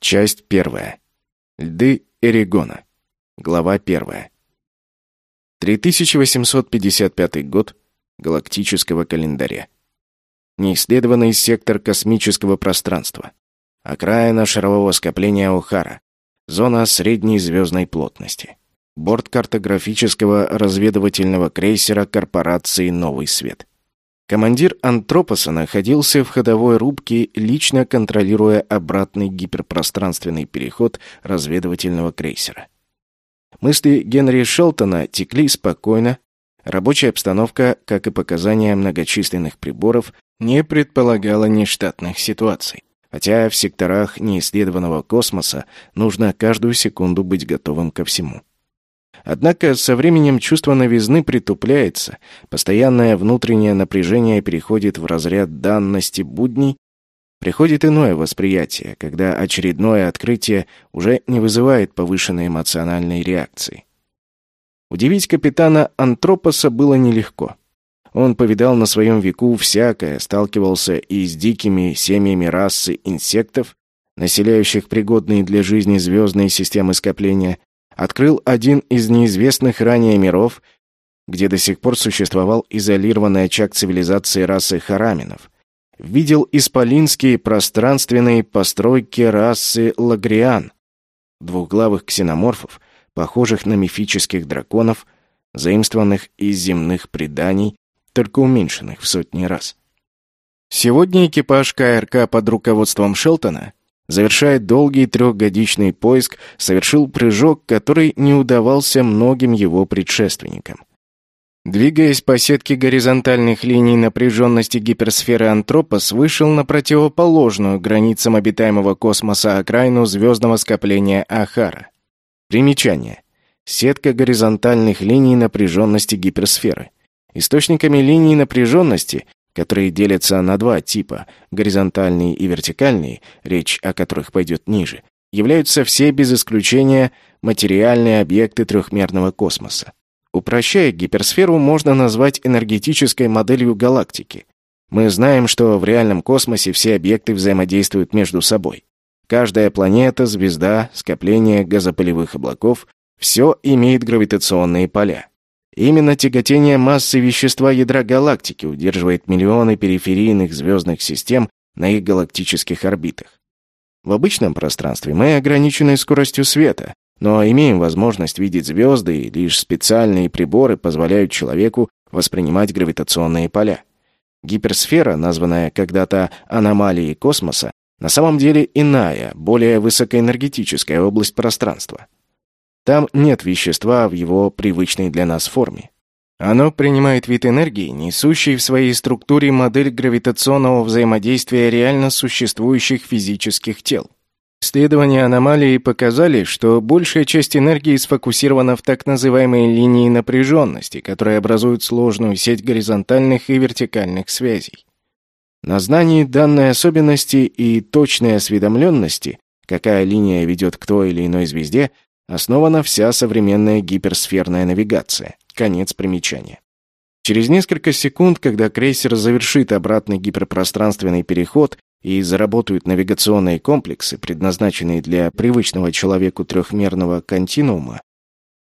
Часть первая. Льды Эригона. Глава первая. 3855 год галактического календаря. Неисследованный сектор космического пространства. Окраина шарового скопления Охара. Зона средней звездной плотности. Борт картографического разведывательного крейсера корпорации «Новый свет». Командир Антропоса находился в ходовой рубке, лично контролируя обратный гиперпространственный переход разведывательного крейсера. Мысли Генри Шелтона текли спокойно. Рабочая обстановка, как и показания многочисленных приборов, не предполагала нештатных ситуаций. Хотя в секторах неисследованного космоса нужно каждую секунду быть готовым ко всему. Однако со временем чувство новизны притупляется, постоянное внутреннее напряжение переходит в разряд данности будней, приходит иное восприятие, когда очередное открытие уже не вызывает повышенной эмоциональной реакции. Удивить капитана Антропоса было нелегко. Он повидал на своем веку всякое, сталкивался и с дикими семьями расы инсектов, населяющих пригодные для жизни звездные системы скопления, открыл один из неизвестных ранее миров, где до сих пор существовал изолированный очаг цивилизации расы хараминов. Видел исполинские пространственные постройки расы лагриан, двухглавых ксеноморфов, похожих на мифических драконов, заимствованных из земных преданий, только уменьшенных в сотни раз. Сегодня экипаж КРК под руководством Шелтона Завершая долгий трехгодичный поиск, совершил прыжок, который не удавался многим его предшественникам. Двигаясь по сетке горизонтальных линий напряженности гиперсферы Антропос вышел на противоположную границам обитаемого космоса окраину звездного скопления Ахара. Примечание. Сетка горизонтальных линий напряженности гиперсферы. Источниками линий напряженности которые делятся на два типа – горизонтальные и вертикальные, речь о которых пойдет ниже, являются все без исключения материальные объекты трехмерного космоса. Упрощая гиперсферу, можно назвать энергетической моделью галактики. Мы знаем, что в реальном космосе все объекты взаимодействуют между собой. Каждая планета, звезда, скопление газопылевых облаков – все имеет гравитационные поля. Именно тяготение массы вещества ядра галактики удерживает миллионы периферийных звездных систем на их галактических орбитах. В обычном пространстве мы ограничены скоростью света, но имеем возможность видеть звезды, и лишь специальные приборы позволяют человеку воспринимать гравитационные поля. Гиперсфера, названная когда-то аномалией космоса, на самом деле иная, более высокоэнергетическая область пространства. Там нет вещества в его привычной для нас форме. Оно принимает вид энергии, несущей в своей структуре модель гравитационного взаимодействия реально существующих физических тел. Исследования аномалии показали, что большая часть энергии сфокусирована в так называемой линии напряженности, которая образует сложную сеть горизонтальных и вертикальных связей. На знании данной особенности и точной осведомленности, какая линия ведет к той или иной звезде, основана вся современная гиперсферная навигация. Конец примечания. Через несколько секунд, когда крейсер завершит обратный гиперпространственный переход и заработают навигационные комплексы, предназначенные для привычного человеку трехмерного континуума,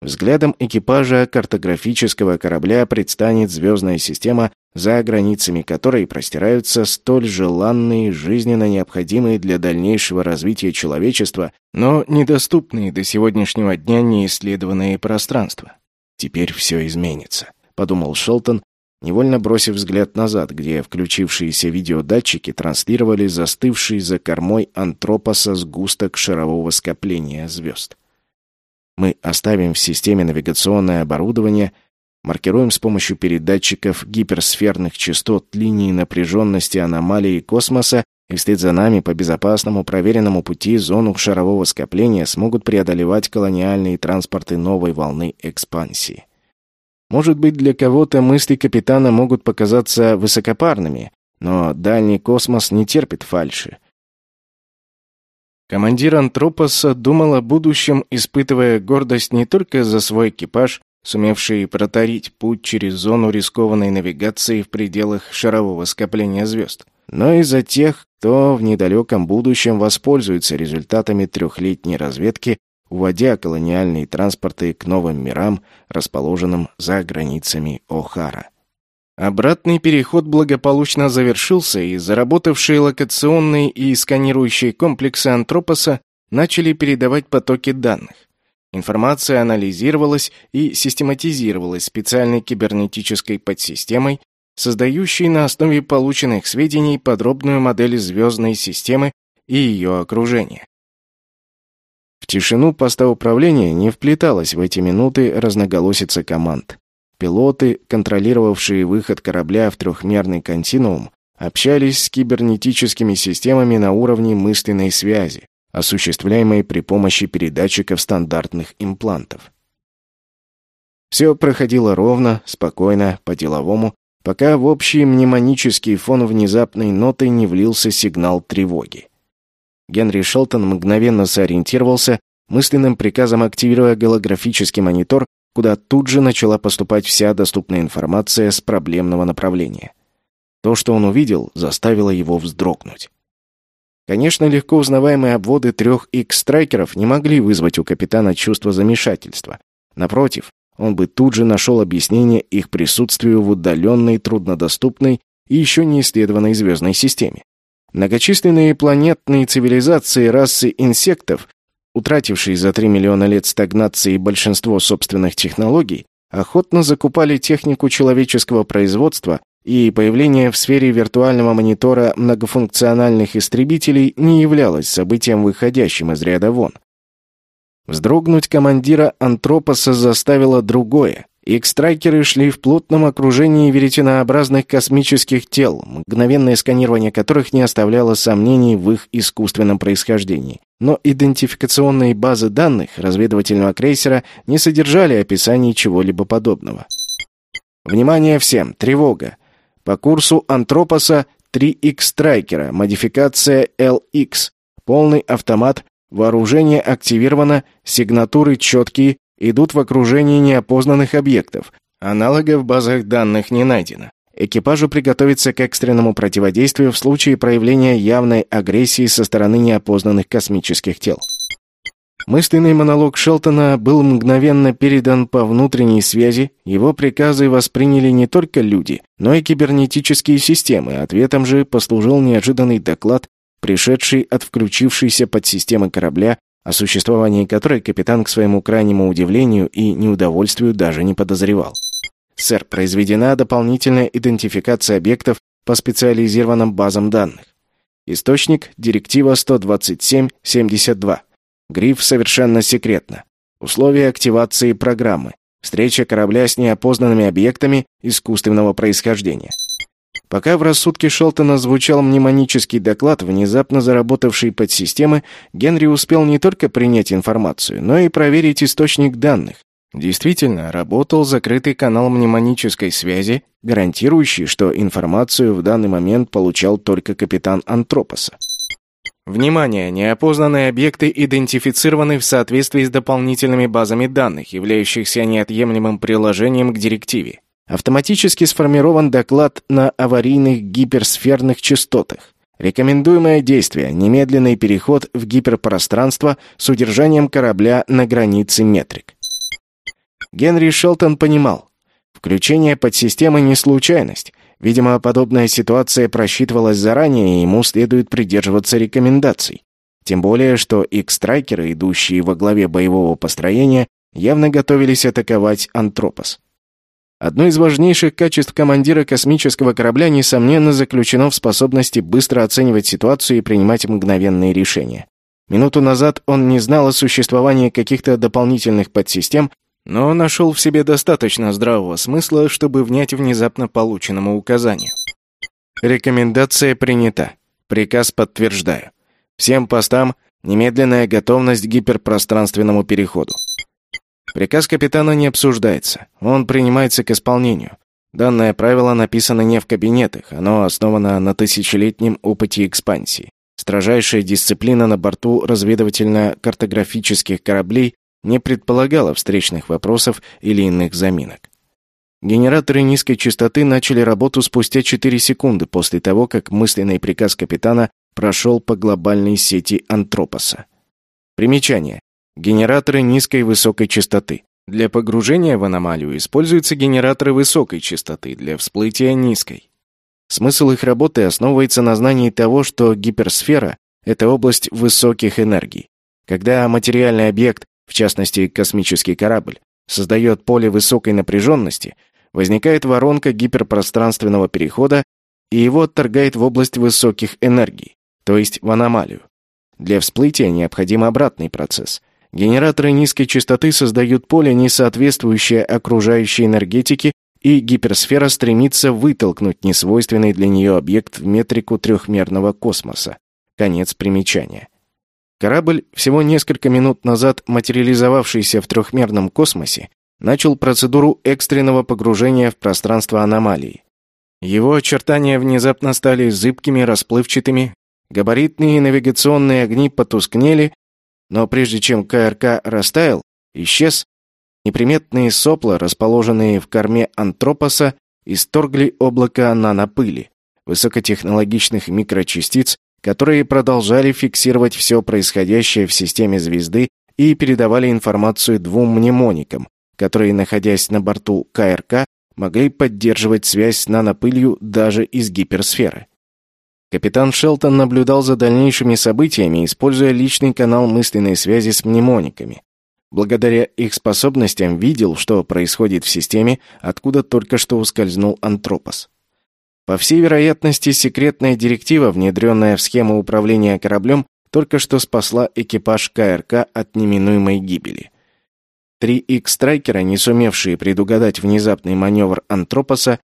взглядом экипажа картографического корабля предстанет звездная система за границами которой простираются столь желанные, жизненно необходимые для дальнейшего развития человечества, но недоступные до сегодняшнего дня неисследованные пространства. «Теперь все изменится», — подумал Шелтон, невольно бросив взгляд назад, где включившиеся видеодатчики транслировали застывший за кормой антропоса сгусток шарового скопления звезд. Мы оставим в системе навигационное оборудование — Маркируем с помощью передатчиков гиперсферных частот линии напряженности аномалии космоса, и вслед за нами по безопасному проверенному пути зону шарового скопления смогут преодолевать колониальные транспорты новой волны экспансии. Может быть, для кого-то мысли капитана могут показаться высокопарными, но дальний космос не терпит фальши. Командир Антропоса думал о будущем, испытывая гордость не только за свой экипаж, сумевшие протарить путь через зону рискованной навигации в пределах шарового скопления звезд, но и за тех, кто в недалеком будущем воспользуется результатами трехлетней разведки, уводя колониальные транспорты к новым мирам, расположенным за границами О'Хара. Обратный переход благополучно завершился, и заработавшие локационные и сканирующие комплексы Антропоса начали передавать потоки данных. Информация анализировалась и систематизировалась специальной кибернетической подсистемой, создающей на основе полученных сведений подробную модель звездной системы и ее окружения. В тишину поста управления не вплеталась в эти минуты разноголосица команд. Пилоты, контролировавшие выход корабля в трехмерный континуум, общались с кибернетическими системами на уровне мысленной связи, осуществляемой при помощи передатчиков стандартных имплантов. Все проходило ровно, спокойно, по-деловому, пока в общий мнемонический фон внезапной ноты не влился сигнал тревоги. Генри Шелтон мгновенно сориентировался, мысленным приказом активируя голографический монитор, куда тут же начала поступать вся доступная информация с проблемного направления. То, что он увидел, заставило его вздрогнуть. Конечно, легко узнаваемые обводы трех X-страйкеров не могли вызвать у капитана чувство замешательства. Напротив, он бы тут же нашел объяснение их присутствию в удаленной, труднодоступной и еще не исследованной звездной системе. Многочисленные планетные цивилизации расы инсектов, утратившие за 3 миллиона лет стагнации большинство собственных технологий, охотно закупали технику человеческого производства и появление в сфере виртуального монитора многофункциональных истребителей не являлось событием, выходящим из ряда вон. Вздрогнуть командира Антропоса заставило другое. Икстрайкеры шли в плотном окружении веретенообразных космических тел, мгновенное сканирование которых не оставляло сомнений в их искусственном происхождении. Но идентификационные базы данных разведывательного крейсера не содержали описаний чего-либо подобного. Внимание всем! Тревога! По курсу Антропоса 3X Страйкера, модификация LX, полный автомат, вооружение активировано, сигнатуры четкие, идут в окружении неопознанных объектов. Аналогов в базах данных не найдено. Экипажу приготовиться к экстренному противодействию в случае проявления явной агрессии со стороны неопознанных космических тел. Мысленный монолог Шелтона был мгновенно передан по внутренней связи, его приказы восприняли не только люди, но и кибернетические системы, ответом же послужил неожиданный доклад, пришедший от включившейся подсистемы корабля, о существовании которой капитан к своему крайнему удивлению и неудовольствию даже не подозревал. «Сэр, произведена дополнительная идентификация объектов по специализированным базам данных. Источник – директива 127-72. Гриф совершенно секретно. Условия активации программы. Встреча корабля с неопознанными объектами искусственного происхождения. Пока в рассудке Шелтона звучал мнемонический доклад, внезапно заработавший подсистемы, Генри успел не только принять информацию, но и проверить источник данных. Действительно, работал закрытый канал мнемонической связи, гарантирующий, что информацию в данный момент получал только капитан Антропоса. Внимание! Неопознанные объекты идентифицированы в соответствии с дополнительными базами данных, являющихся неотъемлемым приложением к директиве. Автоматически сформирован доклад на аварийных гиперсферных частотах. Рекомендуемое действие – немедленный переход в гиперпространство с удержанием корабля на границе метрик. Генри Шелтон понимал, включение подсистемы не случайность, Видимо, подобная ситуация просчитывалась заранее, и ему следует придерживаться рекомендаций. Тем более, что икстрайкеры, идущие во главе боевого построения, явно готовились атаковать Антропос. Одно из важнейших качеств командира космического корабля, несомненно, заключено в способности быстро оценивать ситуацию и принимать мгновенные решения. Минуту назад он не знал о существовании каких-то дополнительных подсистем, но нашел в себе достаточно здравого смысла, чтобы внять внезапно полученному указанию. Рекомендация принята. Приказ подтверждаю. Всем постам немедленная готовность к гиперпространственному переходу. Приказ капитана не обсуждается, он принимается к исполнению. Данное правило написано не в кабинетах, оно основано на тысячелетнем опыте экспансии. Строжайшая дисциплина на борту разведывательно-картографических кораблей не предполагало встречных вопросов или иных заминок. Генераторы низкой частоты начали работу спустя 4 секунды после того, как мысленный приказ капитана прошел по глобальной сети Антропоса. Примечание. Генераторы низкой и высокой частоты. Для погружения в аномалию используются генераторы высокой частоты, для всплытия низкой. Смысл их работы основывается на знании того, что гиперсфера — это область высоких энергий. Когда материальный объект, в частности космический корабль, создает поле высокой напряженности, возникает воронка гиперпространственного перехода, и его отторгает в область высоких энергий, то есть в аномалию. Для всплытия необходим обратный процесс. Генераторы низкой частоты создают поле, не соответствующее окружающей энергетике, и гиперсфера стремится вытолкнуть несвойственный для нее объект в метрику трехмерного космоса. Конец примечания. Корабль, всего несколько минут назад материализовавшийся в трехмерном космосе, начал процедуру экстренного погружения в пространство аномалии. Его очертания внезапно стали зыбкими, расплывчатыми, габаритные навигационные огни потускнели, но прежде чем КРК растаял, исчез, неприметные сопла, расположенные в корме антропоса, исторгли облако нанопыли, высокотехнологичных микрочастиц, которые продолжали фиксировать все происходящее в системе звезды и передавали информацию двум мнемоникам, которые, находясь на борту КРК, могли поддерживать связь с нанопылью даже из гиперсферы. Капитан Шелтон наблюдал за дальнейшими событиями, используя личный канал мысленной связи с мнемониками. Благодаря их способностям видел, что происходит в системе, откуда только что ускользнул Антропос. По всей вероятности, секретная директива, внедренная в схему управления кораблем, только что спасла экипаж КРК от неминуемой гибели. Три X-страйкера, не сумевшие предугадать внезапный маневр Антропоса,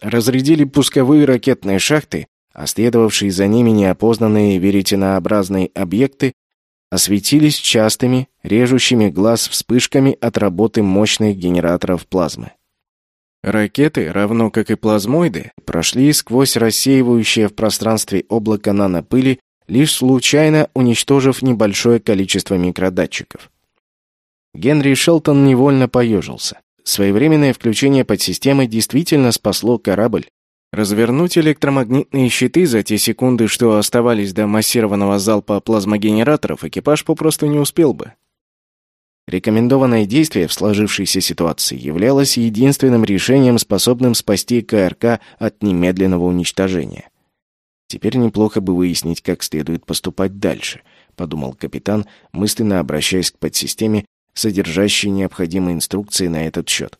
разрядили пусковые ракетные шахты, а следовавшие за ними неопознанные веретенообразные объекты осветились частыми, режущими глаз вспышками от работы мощных генераторов плазмы. Ракеты, равно как и плазмоиды, прошли сквозь рассеивающее в пространстве облако нанопыли, лишь случайно уничтожив небольшое количество микродатчиков. Генри Шелтон невольно поежился. Своевременное включение подсистемы действительно спасло корабль. Развернуть электромагнитные щиты за те секунды, что оставались до массированного залпа плазмогенераторов, экипаж попросту не успел бы. Рекомендованное действие в сложившейся ситуации являлось единственным решением, способным спасти КРК от немедленного уничтожения. Теперь неплохо бы выяснить, как следует поступать дальше, подумал капитан, мысленно обращаясь к подсистеме содержащие необходимые инструкции на этот счет.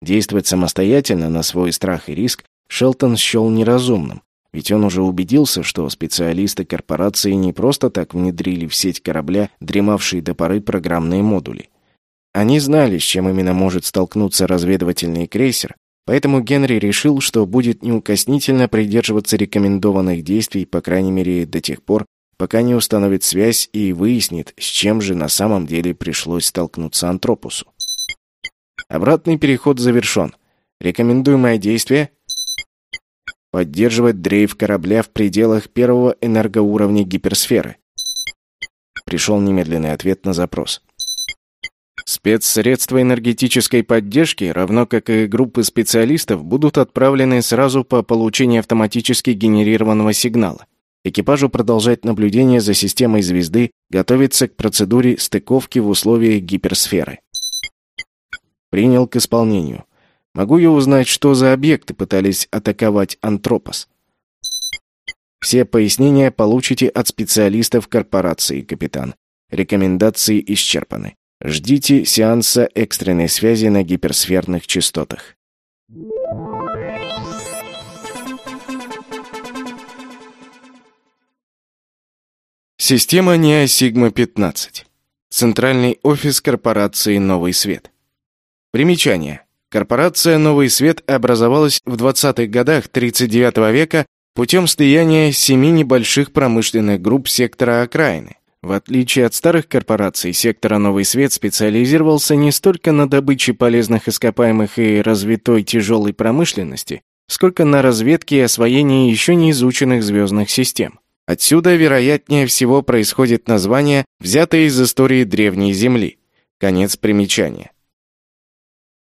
Действовать самостоятельно на свой страх и риск Шелтон счел неразумным, ведь он уже убедился, что специалисты корпорации не просто так внедрили в сеть корабля дремавшие до поры программные модули. Они знали, с чем именно может столкнуться разведывательный крейсер, поэтому Генри решил, что будет неукоснительно придерживаться рекомендованных действий, по крайней мере, до тех пор, пока не установит связь и выяснит, с чем же на самом деле пришлось столкнуться Антропусу. Обратный переход завершен. Рекомендуемое действие — поддерживать дрейф корабля в пределах первого энергоуровня гиперсферы. Пришел немедленный ответ на запрос. Спецсредства энергетической поддержки, равно как и группы специалистов, будут отправлены сразу по получении автоматически генерированного сигнала. Экипажу продолжать наблюдение за системой звезды, готовиться к процедуре стыковки в условиях гиперсферы. Принял к исполнению. Могу я узнать, что за объекты пытались атаковать Антропос? Все пояснения получите от специалистов корпорации, капитан. Рекомендации исчерпаны. Ждите сеанса экстренной связи на гиперсферных частотах. Система НИА Сигма-15. Центральный офис корпорации «Новый свет». Примечание. Корпорация «Новый свет» образовалась в 20-х годах 39 века путем слияния семи небольших промышленных групп сектора окраины. В отличие от старых корпораций, сектора «Новый свет» специализировался не столько на добыче полезных ископаемых и развитой тяжелой промышленности, сколько на разведке и освоении еще не изученных звездных систем. Отсюда, вероятнее всего, происходит название, взятое из истории Древней Земли. Конец примечания.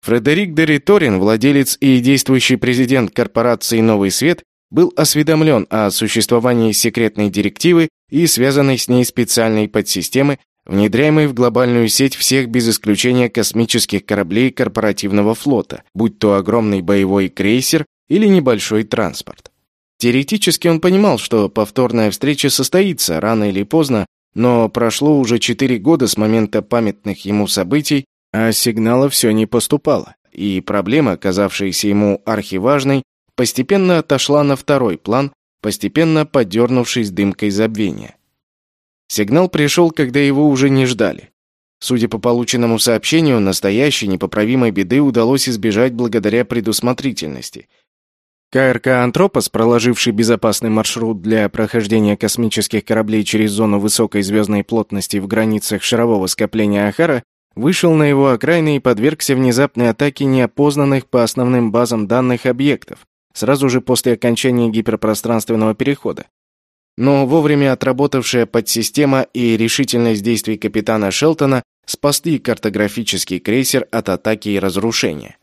Фредерик Дериторин, владелец и действующий президент корпорации «Новый свет», был осведомлен о существовании секретной директивы и связанной с ней специальной подсистемы, внедряемой в глобальную сеть всех без исключения космических кораблей корпоративного флота, будь то огромный боевой крейсер или небольшой транспорт. Теоретически он понимал, что повторная встреча состоится рано или поздно, но прошло уже четыре года с момента памятных ему событий, а сигнала все не поступало, и проблема, казавшаяся ему архиважной, постепенно отошла на второй план, постепенно подернувшись дымкой забвения. Сигнал пришел, когда его уже не ждали. Судя по полученному сообщению, настоящей непоправимой беды удалось избежать благодаря предусмотрительности. КРК «Антропос», проложивший безопасный маршрут для прохождения космических кораблей через зону высокой звездной плотности в границах шарового скопления Ахара, вышел на его окраины и подвергся внезапной атаке неопознанных по основным базам данных объектов, сразу же после окончания гиперпространственного перехода. Но вовремя отработавшая подсистема и решительность действий капитана Шелтона спасли картографический крейсер от атаки и разрушения.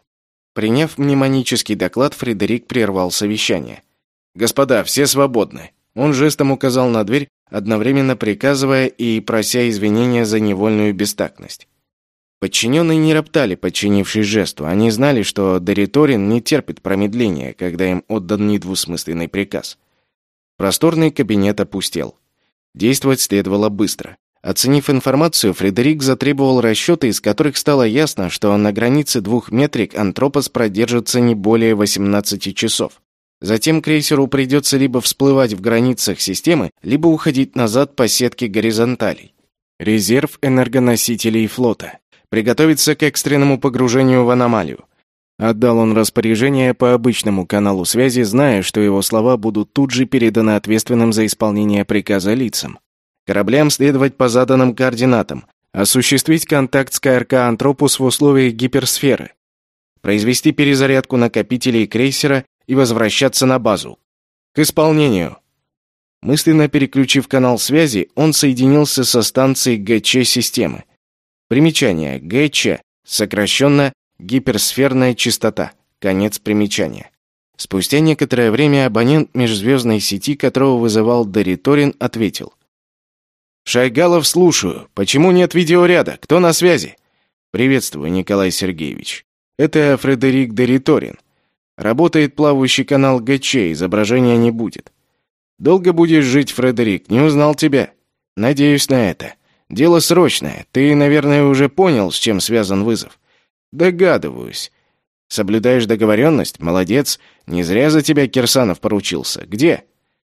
Приняв мнемонический доклад, Фредерик прервал совещание. «Господа, все свободны». Он жестом указал на дверь, одновременно приказывая и прося извинения за невольную бестактность. Подчиненные не роптали, подчинившись жесту. Они знали, что Дориторин не терпит промедления, когда им отдан недвусмысленный приказ. Просторный кабинет опустел. Действовать следовало быстро. Оценив информацию, Фредерик затребовал расчеты, из которых стало ясно, что на границе двух метрик Антропос продержится не более 18 часов. Затем крейсеру придется либо всплывать в границах системы, либо уходить назад по сетке горизонталей. Резерв энергоносителей флота приготовиться к экстренному погружению в аномалию. Отдал он распоряжение по обычному каналу связи, зная, что его слова будут тут же переданы ответственным за исполнение приказа лицам. Кораблям следовать по заданным координатам, осуществить контакт с КРК «Антропус» в условиях гиперсферы, произвести перезарядку накопителей крейсера и возвращаться на базу. К исполнению. Мысленно переключив канал связи, он соединился со станцией ГЧ системы. Примечание. ГЧ. Сокращенно гиперсферная частота. Конец примечания. Спустя некоторое время абонент межзвездной сети, которого вызывал Дориторин, ответил. «Шайгалов, слушаю. Почему нет видеоряда? Кто на связи?» «Приветствую, Николай Сергеевич. Это Фредерик Дориторин. Работает плавающий канал ГЧ, изображения не будет. Долго будешь жить, Фредерик, не узнал тебя. Надеюсь на это. Дело срочное. Ты, наверное, уже понял, с чем связан вызов. Догадываюсь. Соблюдаешь договоренность? Молодец. Не зря за тебя Кирсанов поручился. Где?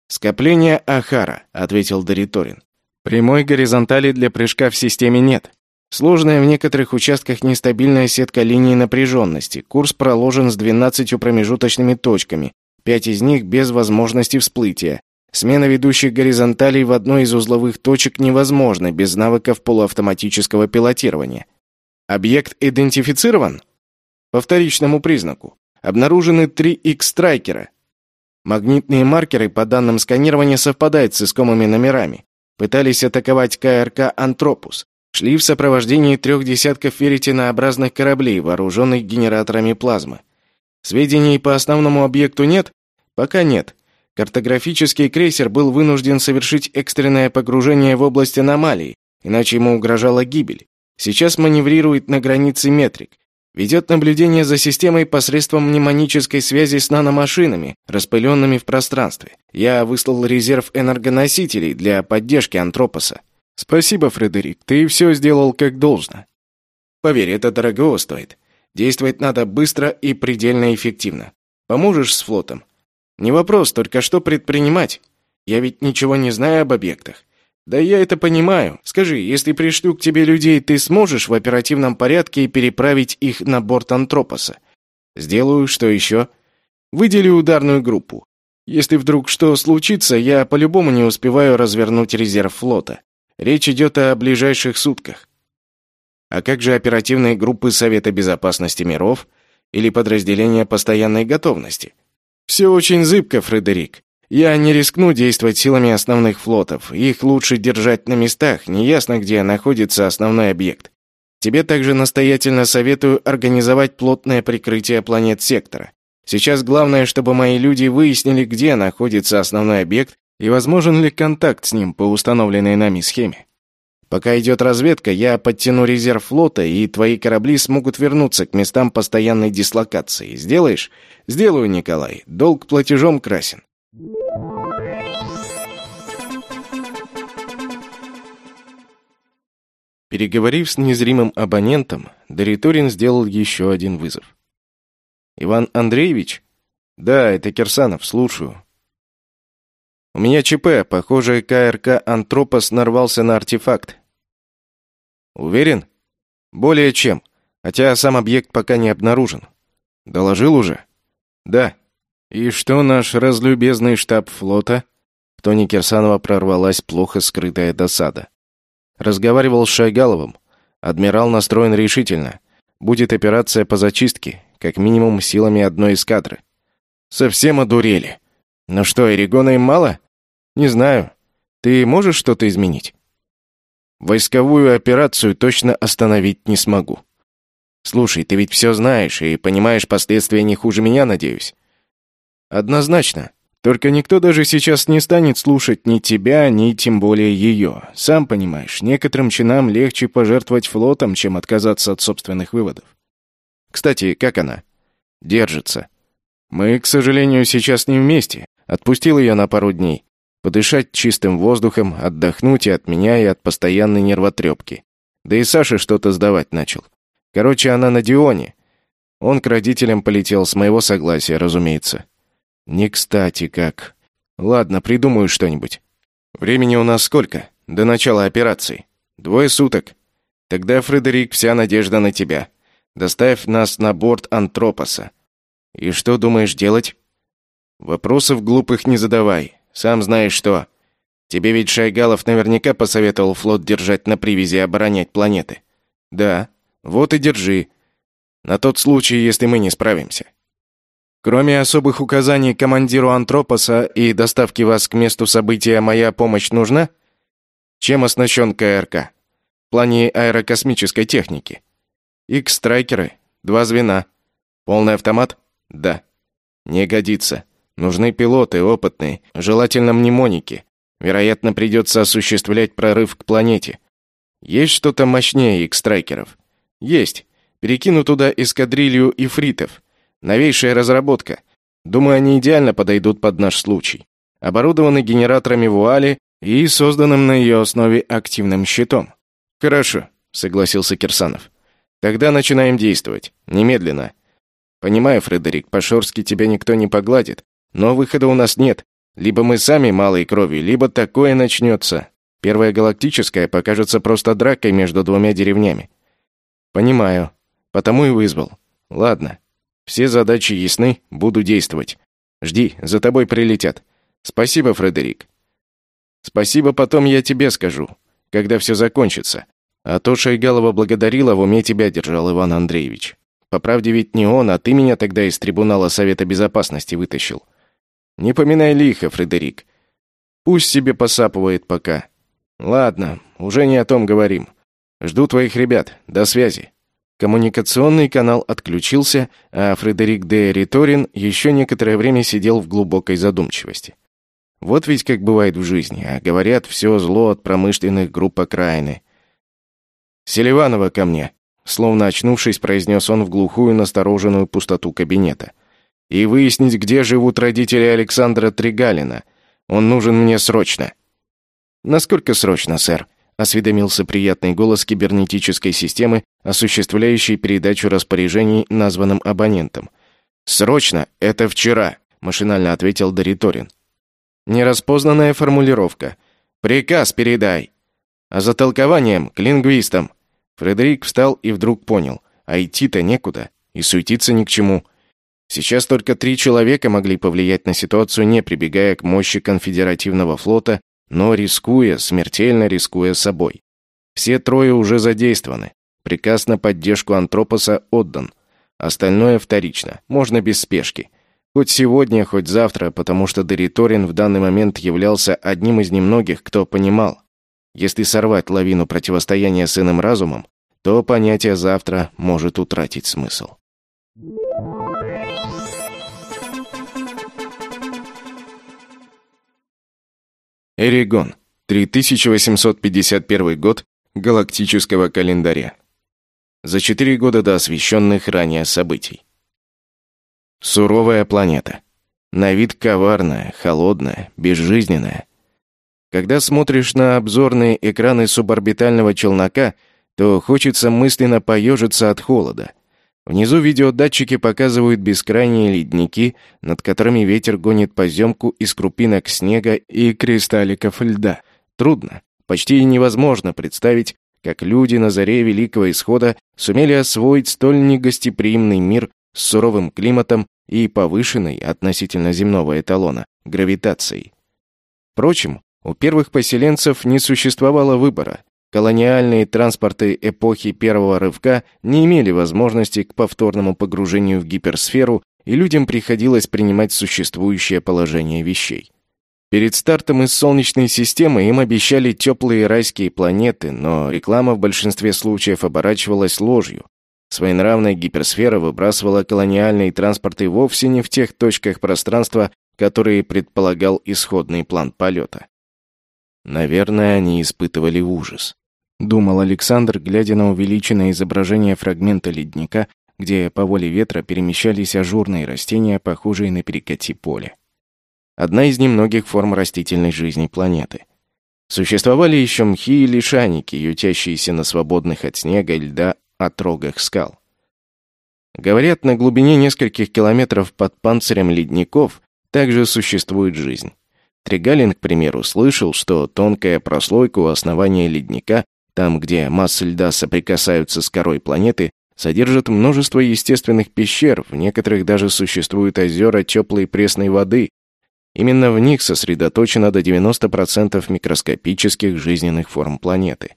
Скопление Ахара, ответил Дориторин. Прямой горизонтали для прыжка в системе нет. Сложная в некоторых участках нестабильная сетка линий напряженности. Курс проложен с 12 промежуточными точками. Пять из них без возможности всплытия. Смена ведущих горизонталей в одной из узловых точек невозможна без навыков полуавтоматического пилотирования. Объект идентифицирован? По вторичному признаку. Обнаружены три X-страйкера. Магнитные маркеры по данным сканирования совпадают с искомыми номерами. Пытались атаковать КРК «Антропус». Шли в сопровождении трех десятков веретенообразных кораблей, вооруженных генераторами плазмы. Сведений по основному объекту нет? Пока нет. Картографический крейсер был вынужден совершить экстренное погружение в область аномалий, иначе ему угрожала гибель. Сейчас маневрирует на границе метрик. Ведет наблюдение за системой посредством мнемонической связи с наномашинами, распыленными в пространстве. Я выслал резерв энергоносителей для поддержки Антропоса. Спасибо, Фредерик, ты все сделал как должно. Поверь, это дорого стоит. Действовать надо быстро и предельно эффективно. Поможешь с флотом? Не вопрос, только что предпринимать? Я ведь ничего не знаю об объектах. Да я это понимаю. Скажи, если пришлю к тебе людей, ты сможешь в оперативном порядке переправить их на борт Антропоса? Сделаю, что еще? Выделю ударную группу. Если вдруг что случится, я по-любому не успеваю развернуть резерв флота. Речь идет о ближайших сутках. А как же оперативные группы Совета Безопасности миров или подразделения постоянной готовности? Все очень зыбко, Фредерик. Я не рискну действовать силами основных флотов. Их лучше держать на местах, неясно, где находится основной объект. Тебе также настоятельно советую организовать плотное прикрытие планет сектора. Сейчас главное, чтобы мои люди выяснили, где находится основной объект и возможен ли контакт с ним по установленной нами схеме. Пока идет разведка, я подтяну резерв флота, и твои корабли смогут вернуться к местам постоянной дислокации. Сделаешь? Сделаю, Николай. Долг платежом красен. Переговорив с незримым абонентом, Дориторин сделал еще один вызов. «Иван Андреевич?» «Да, это Кирсанов, слушаю». «У меня ЧП. Похоже, КРК «Антропос» нарвался на артефакт. Уверен? Более чем. Хотя сам объект пока не обнаружен. Доложил уже? Да. И что наш разлюбезный штаб флота? В тоне Кирсанова прорвалась плохо скрытая досада. Разговаривал с Шайгаловым. Адмирал настроен решительно. Будет операция по зачистке, как минимум силами одной эскадры. Совсем одурели. Ну что, Эригона им мало? Не знаю. Ты можешь что-то изменить? Войсковую операцию точно остановить не смогу. Слушай, ты ведь все знаешь и понимаешь последствия не хуже меня, надеюсь. Однозначно. Только никто даже сейчас не станет слушать ни тебя, ни тем более ее. Сам понимаешь, некоторым чинам легче пожертвовать флотом, чем отказаться от собственных выводов. Кстати, как она? Держится. Мы, к сожалению, сейчас не вместе. Отпустил ее на пару дней. Подышать чистым воздухом, отдохнуть и от меня, и от постоянной нервотрепки. Да и Саша что-то сдавать начал. Короче, она на Дионе. Он к родителям полетел, с моего согласия, разумеется. Не кстати как. Ладно, придумаю что-нибудь. Времени у нас сколько? До начала операции. Двое суток. Тогда, Фредерик, вся надежда на тебя. Доставь нас на борт Антропоса. И что думаешь делать? Вопросов глупых не задавай. Сам знаешь что. Тебе ведь Шайгалов наверняка посоветовал флот держать на привязи и оборонять планеты. Да, вот и держи. На тот случай, если мы не справимся. Кроме особых указаний командиру Антропоса и доставки вас к месту события, моя помощь нужна? Чем оснащен КРК? В плане аэрокосмической техники. Икс-страйкеры, два звена. Полный автомат? Да. Не годится. Нужны пилоты, опытные, желательно мнемоники. Вероятно, придется осуществлять прорыв к планете. Есть что-то мощнее икстрайкеров? Есть. Перекину туда эскадрилью ифритов. Новейшая разработка. Думаю, они идеально подойдут под наш случай. Оборудованы генераторами вуали и созданным на ее основе активным щитом. Хорошо, согласился Кирсанов. Тогда начинаем действовать. Немедленно. Понимаю, Фредерик, по-шорски тебя никто не погладит, но выхода у нас нет. Либо мы сами малой крови, либо такое начнется. Первая галактическая покажется просто дракой между двумя деревнями. Понимаю. Потому и вызвал. Ладно. Все задачи ясны, буду действовать. Жди, за тобой прилетят. Спасибо, Фредерик. Спасибо потом я тебе скажу, когда все закончится. А то Шайгалова благодарила, в уме тебя держал Иван Андреевич. По правде ведь не он, а ты меня тогда из трибунала Совета Безопасности вытащил. Не поминай лихо, Фредерик. Пусть себе посапывает пока. Ладно, уже не о том говорим. Жду твоих ребят. До связи. Коммуникационный канал отключился, а Фредерик де Риторин еще некоторое время сидел в глубокой задумчивости. Вот ведь как бывает в жизни, а говорят, все зло от промышленных групп окраины. «Селиванова ко мне», словно очнувшись, произнес он в глухую настороженную пустоту кабинета и выяснить, где живут родители Александра Тригалина. Он нужен мне срочно». «Насколько срочно, сэр?» — осведомился приятный голос кибернетической системы, осуществляющей передачу распоряжений названным абонентам. «Срочно! Это вчера!» — машинально ответил Дориторин. «Нераспознанная формулировка. Приказ передай!» «А за толкованием к лингвистам!» Фредерик встал и вдруг понял. А идти-то некуда, и суетиться ни к чему. Сейчас только три человека могли повлиять на ситуацию, не прибегая к мощи конфедеративного флота, но рискуя, смертельно рискуя собой. Все трое уже задействованы. Приказ на поддержку Антропоса отдан. Остальное вторично, можно без спешки. Хоть сегодня, хоть завтра, потому что Дориторин в данный момент являлся одним из немногих, кто понимал. Если сорвать лавину противостояния с иным разумом, то понятие «завтра» может утратить смысл. Эригон. 3851 год галактического календаря. За четыре года до освещенных ранее событий. Суровая планета. На вид коварная, холодная, безжизненная. Когда смотришь на обзорные экраны суборбитального челнока, то хочется мысленно поежиться от холода. Внизу видеодатчики показывают бескрайние ледники, над которыми ветер гонит поземку из крупинок снега и кристалликов льда. Трудно, почти невозможно представить, как люди на заре Великого Исхода сумели освоить столь негостеприимный мир с суровым климатом и повышенной относительно земного эталона гравитацией. Впрочем, у первых поселенцев не существовало выбора. Колониальные транспорты эпохи первого рывка не имели возможности к повторному погружению в гиперсферу, и людям приходилось принимать существующее положение вещей. Перед стартом из Солнечной системы им обещали теплые райские планеты, но реклама в большинстве случаев оборачивалась ложью. Своенравная гиперсфера выбрасывала колониальные транспорты вовсе не в тех точках пространства, которые предполагал исходный план полета. Наверное, они испытывали ужас думал Александр, глядя на увеличенное изображение фрагмента ледника, где по воле ветра перемещались ажурные растения, похожие на перекати поле. Одна из немногих форм растительной жизни планеты. Существовали еще мхи и лишайники, ютящиеся на свободных от снега и льда отрогах скал. Говорят, на глубине нескольких километров под панцирем ледников также существует жизнь. Тригалин, к примеру, слышал, что тонкая прослойка у основания ледника там, где массы льда соприкасаются с корой планеты, содержит множество естественных пещер, в некоторых даже существуют озера теплой пресной воды. Именно в них сосредоточено до 90% микроскопических жизненных форм планеты.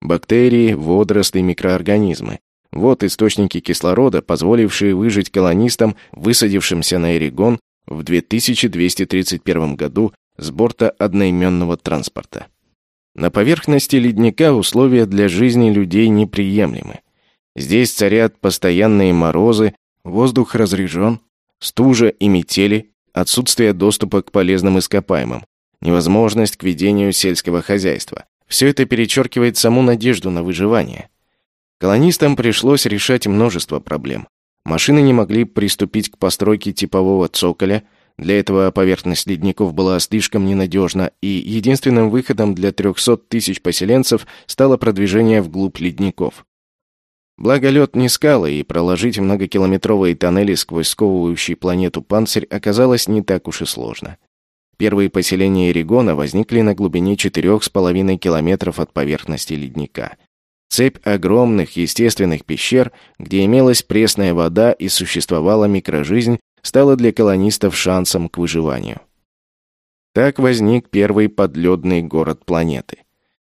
Бактерии, водоросли, микроорганизмы. Вот источники кислорода, позволившие выжить колонистам, высадившимся на Эригон в 2231 году с борта одноименного транспорта. На поверхности ледника условия для жизни людей неприемлемы. Здесь царят постоянные морозы, воздух разрежен, стужа и метели, отсутствие доступа к полезным ископаемым, невозможность к ведению сельского хозяйства. Все это перечеркивает саму надежду на выживание. Колонистам пришлось решать множество проблем. Машины не могли приступить к постройке типового цоколя – для этого поверхность ледников была слишком ненадежна, и единственным выходом для 300 тысяч поселенцев стало продвижение вглубь ледников. Благо лед не скалы, и проложить многокилометровые тоннели сквозь сковывающий планету панцирь оказалось не так уж и сложно. Первые поселения Эригона возникли на глубине 4,5 километров от поверхности ледника. Цепь огромных естественных пещер, где имелась пресная вода и существовала микрожизнь, стало для колонистов шансом к выживанию. Так возник первый подледный город планеты.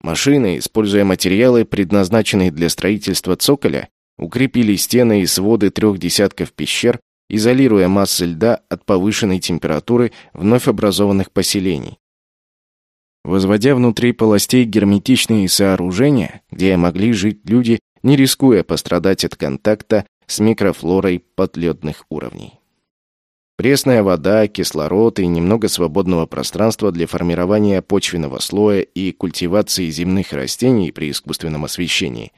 Машины, используя материалы, предназначенные для строительства цоколя, укрепили стены и своды трех десятков пещер, изолируя массы льда от повышенной температуры вновь образованных поселений. Возводя внутри полостей герметичные сооружения, где могли жить люди, не рискуя пострадать от контакта с микрофлорой подледных уровней. Пресная вода, кислород и немного свободного пространства для формирования почвенного слоя и культивации земных растений при искусственном освещении.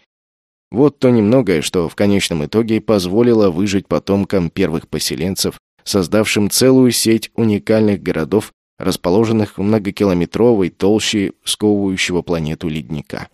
Вот то немногое, что в конечном итоге позволило выжить потомкам первых поселенцев, создавшим целую сеть уникальных городов, расположенных в многокилометровой толще сковывающего планету ледника.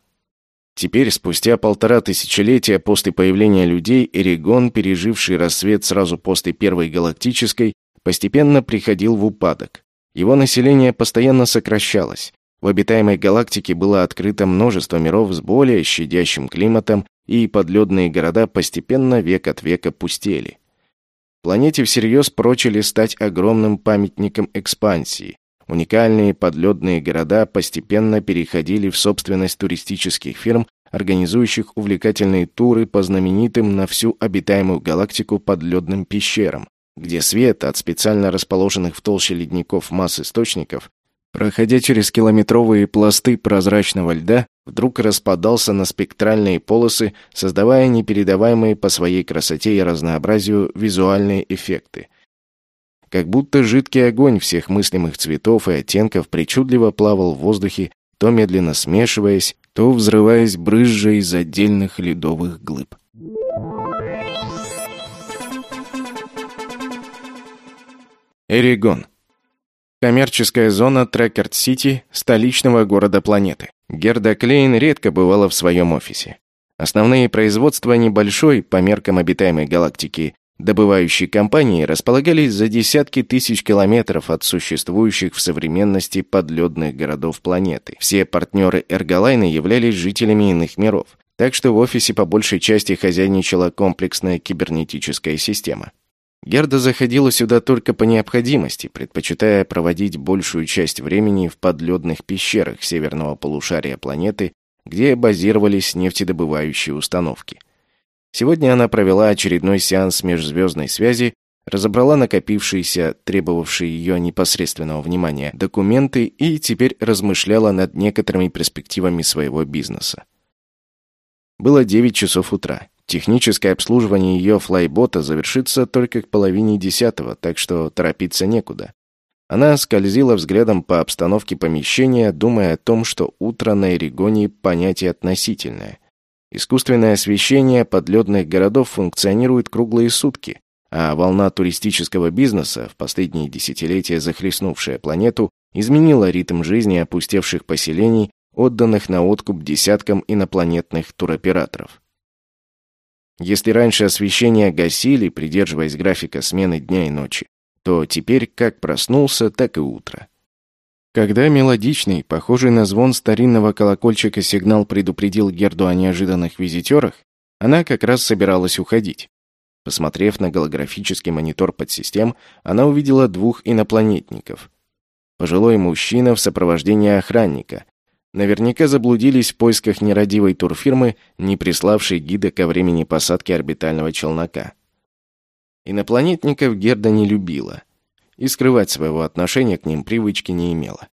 Теперь, спустя полтора тысячелетия после появления людей, Эригон, переживший рассвет сразу после Первой Галактической, постепенно приходил в упадок. Его население постоянно сокращалось. В обитаемой галактике было открыто множество миров с более щадящим климатом, и подледные города постепенно век от века пустели. Планете всерьез прочили стать огромным памятником экспансии, Уникальные подледные города постепенно переходили в собственность туристических фирм, организующих увлекательные туры по знаменитым на всю обитаемую галактику подледным пещерам, где свет от специально расположенных в толще ледников масс источников, проходя через километровые пласты прозрачного льда, вдруг распадался на спектральные полосы, создавая непередаваемые по своей красоте и разнообразию визуальные эффекты. Как будто жидкий огонь всех мыслимых цветов и оттенков причудливо плавал в воздухе, то медленно смешиваясь, то взрываясь брызжей из отдельных ледовых глыб. Эригон. Коммерческая зона Трекерт-Сити, столичного города планеты. Герда Клейн редко бывала в своем офисе. Основные производства небольшой, по меркам обитаемой галактики, добывающей компании располагались за десятки тысяч километров от существующих в современности подледных городов планеты. Все партнеры Эрголайна являлись жителями иных миров, так что в офисе по большей части хозяйничала комплексная кибернетическая система. Герда заходила сюда только по необходимости, предпочитая проводить большую часть времени в подледных пещерах северного полушария планеты, где базировались нефтедобывающие установки. Сегодня она провела очередной сеанс межзвездной связи, разобрала накопившиеся, требовавшие ее непосредственного внимания, документы и теперь размышляла над некоторыми перспективами своего бизнеса. Было 9 часов утра. Техническое обслуживание ее флайбота завершится только к половине десятого, так что торопиться некуда. Она скользила взглядом по обстановке помещения, думая о том, что утро на Эригоне – понятие относительное. Искусственное освещение подледных городов функционирует круглые сутки, а волна туристического бизнеса, в последние десятилетия захлестнувшая планету, изменила ритм жизни опустевших поселений, отданных на откуп десяткам инопланетных туроператоров. Если раньше освещение гасили, придерживаясь графика смены дня и ночи, то теперь как проснулся, так и утро. Когда мелодичный, похожий на звон старинного колокольчика сигнал предупредил Герду о неожиданных визитерах, она как раз собиралась уходить. Посмотрев на голографический монитор подсистем, она увидела двух инопланетников. Пожилой мужчина в сопровождении охранника, Наверняка заблудились в поисках нерадивой турфирмы, не приславшей гида ко времени посадки орбитального челнока. Инопланетников Герда не любила, и скрывать своего отношения к ним привычки не имела.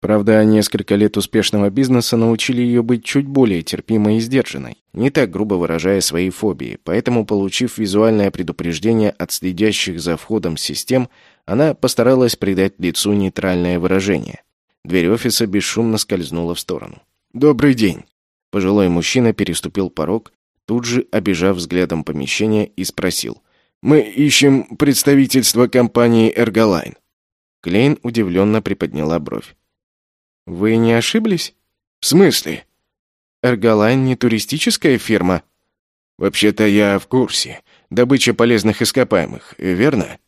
Правда, несколько лет успешного бизнеса научили ее быть чуть более терпимой и сдержанной, не так грубо выражая свои фобии, поэтому, получив визуальное предупреждение от следящих за входом систем, она постаралась придать лицу нейтральное выражение – Дверь офиса бесшумно скользнула в сторону. «Добрый день!» Пожилой мужчина переступил порог, тут же обижав взглядом помещение и спросил. «Мы ищем представительство компании «Эрголайн». Клейн удивленно приподняла бровь. «Вы не ошиблись?» «В смысле?» «Эрголайн не туристическая фирма?» «Вообще-то я в курсе. Добыча полезных ископаемых, верно?»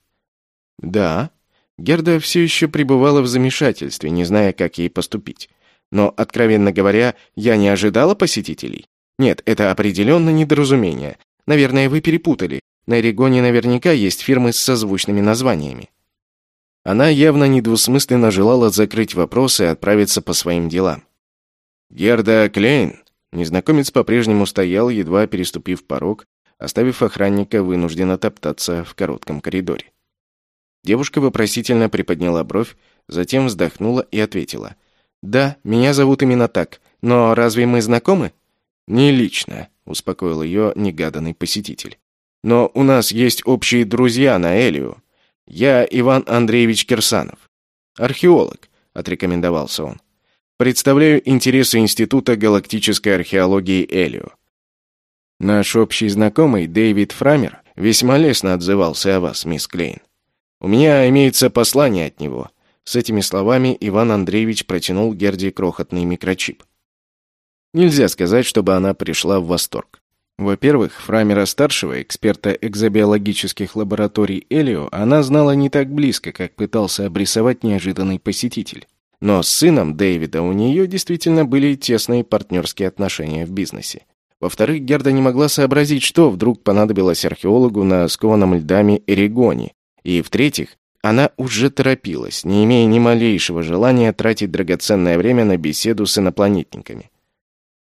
«Да», Герда все еще пребывала в замешательстве, не зная, как ей поступить. Но, откровенно говоря, я не ожидала посетителей. Нет, это определенно недоразумение. Наверное, вы перепутали. На Эригоне наверняка есть фирмы с созвучными названиями. Она явно недвусмысленно желала закрыть вопросы и отправиться по своим делам. «Герда Клейн!» Незнакомец по-прежнему стоял, едва переступив порог, оставив охранника вынужденно топтаться в коротком коридоре. Девушка вопросительно приподняла бровь, затем вздохнула и ответила. «Да, меня зовут именно так. Но разве мы знакомы?» «Не лично», — успокоил ее негаданный посетитель. «Но у нас есть общие друзья на Элию. Я Иван Андреевич Кирсанов. Археолог», — отрекомендовался он. «Представляю интересы Института галактической археологии Элио. Наш общий знакомый Дэвид Фрамер весьма лестно отзывался о вас, мисс Клейн. У меня имеется послание от него». С этими словами Иван Андреевич протянул Герде крохотный микрочип. Нельзя сказать, чтобы она пришла в восторг. Во-первых, Фрамера-старшего, эксперта экзобиологических лабораторий Элио, она знала не так близко, как пытался обрисовать неожиданный посетитель. Но с сыном Дэвида у нее действительно были тесные партнерские отношения в бизнесе. Во-вторых, Герда не могла сообразить, что вдруг понадобилось археологу на скованном льдами Эригоне, и, в-третьих, она уже торопилась, не имея ни малейшего желания тратить драгоценное время на беседу с инопланетниками.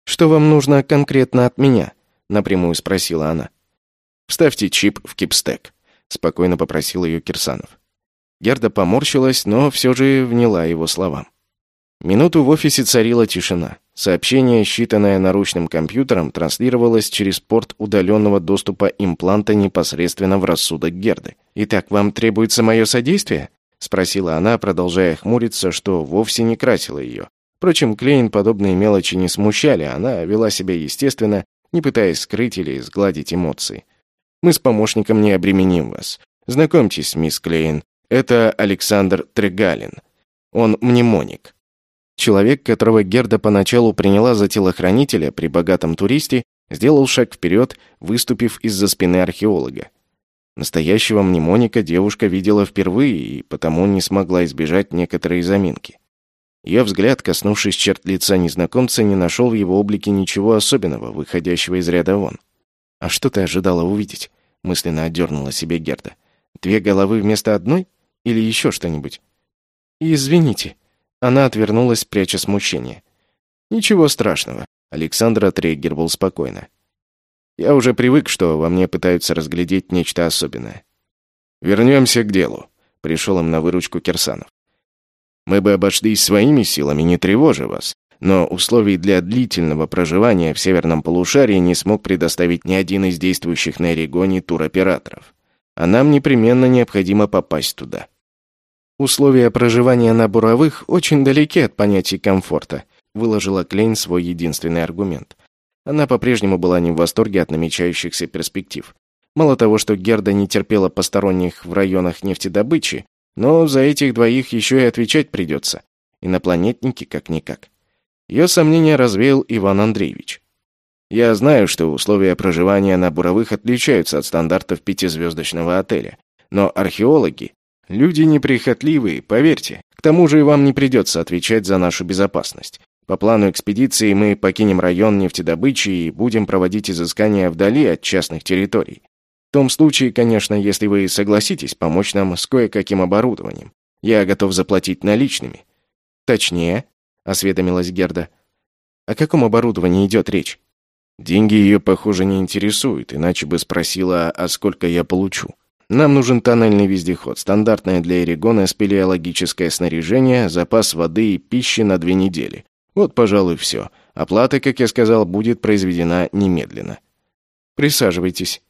«Что вам нужно конкретно от меня?» — напрямую спросила она. «Вставьте чип в кипстек», — спокойно попросил ее Кирсанов. Герда поморщилась, но все же вняла его словам. Минуту в офисе царила тишина. Сообщение, считанное наручным компьютером, транслировалось через порт удаленного доступа импланта непосредственно в рассудок Герды. «Итак, вам требуется мое содействие?» — спросила она, продолжая хмуриться, что вовсе не красило ее. Впрочем, Клейн подобные мелочи не смущали, она вела себя естественно, не пытаясь скрыть или сгладить эмоции. «Мы с помощником не обременим вас. Знакомьтесь, мисс Клейн, это Александр Трегалин. Он мнемоник». Человек, которого Герда поначалу приняла за телохранителя при богатом туристе, сделал шаг вперед, выступив из-за спины археолога. Настоящего мнемоника девушка видела впервые и потому не смогла избежать некоторые заминки. Ее взгляд, коснувшись черт лица незнакомца, не нашел в его облике ничего особенного, выходящего из ряда вон. «А что ты ожидала увидеть?» — мысленно отдернула себе Герда. «Две головы вместо одной? Или еще что-нибудь?» «Извините», она отвернулась, пряча смущение. «Ничего страшного», — Александр отреагировал спокойно. «Я уже привык, что во мне пытаются разглядеть нечто особенное». «Вернемся к делу», — пришел им на выручку Кирсанов. «Мы бы обошлись своими силами, не тревожа вас, но условий для длительного проживания в северном полушарии не смог предоставить ни один из действующих на Орегоне туроператоров. А нам непременно необходимо попасть туда. Условия проживания на буровых очень далеки от понятий комфорта, выложила Клейн свой единственный аргумент. Она по-прежнему была не в восторге от намечающихся перспектив. Мало того, что Герда не терпела посторонних в районах нефтедобычи, но за этих двоих еще и отвечать придется. Инопланетники как-никак. Ее сомнения развеял Иван Андреевич. «Я знаю, что условия проживания на буровых отличаются от стандартов пятизвездочного отеля, но археологи Люди неприхотливые, поверьте. К тому же и вам не придется отвечать за нашу безопасность. По плану экспедиции мы покинем район нефтедобычи и будем проводить изыскания вдали от частных территорий. В том случае, конечно, если вы согласитесь помочь нам с кое-каким оборудованием. Я готов заплатить наличными. Точнее, осведомилась Герда. О каком оборудовании идет речь? Деньги ее, похоже, не интересуют, иначе бы спросила, а сколько я получу. Нам нужен тоннельный вездеход, стандартное для Эригона спелеологическое снаряжение, запас воды и пищи на две недели. Вот, пожалуй, все. Оплата, как я сказал, будет произведена немедленно. Присаживайтесь.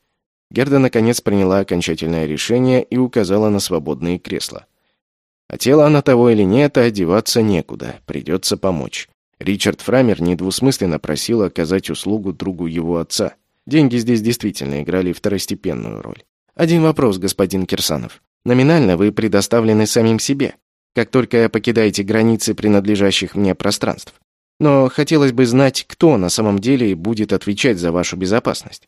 Герда наконец приняла окончательное решение и указала на свободные кресла. Хотела она того или нет, а одеваться некуда, придется помочь. Ричард Фрамер недвусмысленно просил оказать услугу другу его отца. Деньги здесь действительно играли второстепенную роль. Один вопрос, господин Кирсанов. Номинально вы предоставлены самим себе, как только покидаете границы принадлежащих мне пространств. Но хотелось бы знать, кто на самом деле будет отвечать за вашу безопасность.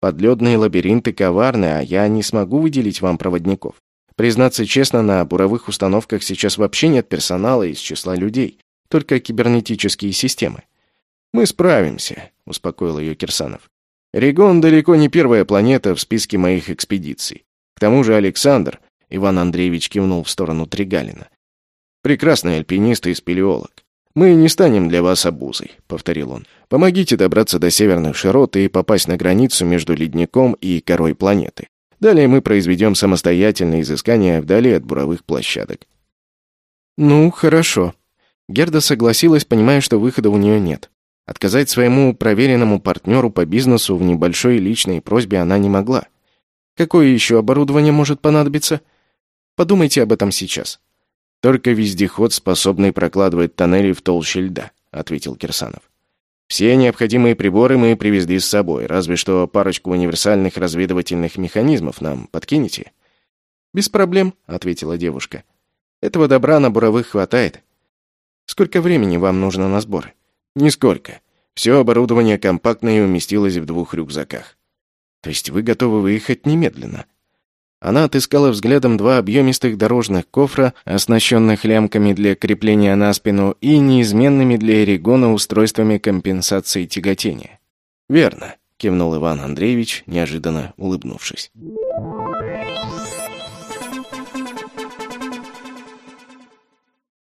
Подледные лабиринты коварны, а я не смогу выделить вам проводников. Признаться честно, на буровых установках сейчас вообще нет персонала из числа людей, только кибернетические системы. «Мы справимся», — успокоил ее Кирсанов. Регон далеко не первая планета в списке моих экспедиций. К тому же Александр, Иван Андреевич кивнул в сторону Тригалина, прекрасный альпинист и спелеолог. «Мы не станем для вас обузой», — повторил он. «Помогите добраться до северных широт и попасть на границу между ледником и корой планеты. Далее мы произведем самостоятельные изыскания вдали от буровых площадок». «Ну, хорошо». Герда согласилась, понимая, что выхода у нее нет. Отказать своему проверенному партнеру по бизнесу в небольшой личной просьбе она не могла. Какое еще оборудование может понадобиться? Подумайте об этом сейчас. Только вездеход, способный прокладывать тоннели в толще льда, ответил Кирсанов. Все необходимые приборы мы привезли с собой, разве что парочку универсальных разведывательных механизмов нам подкинете. Без проблем, ответила девушка. Этого добра на буровых хватает. Сколько времени вам нужно на сборы? Нисколько. Все оборудование компактное и уместилось в двух рюкзаках. То есть вы готовы выехать немедленно? Она отыскала взглядом два объемистых дорожных кофра, оснащенных лямками для крепления на спину и неизменными для Эригона устройствами компенсации тяготения. «Верно», — кивнул Иван Андреевич, неожиданно улыбнувшись.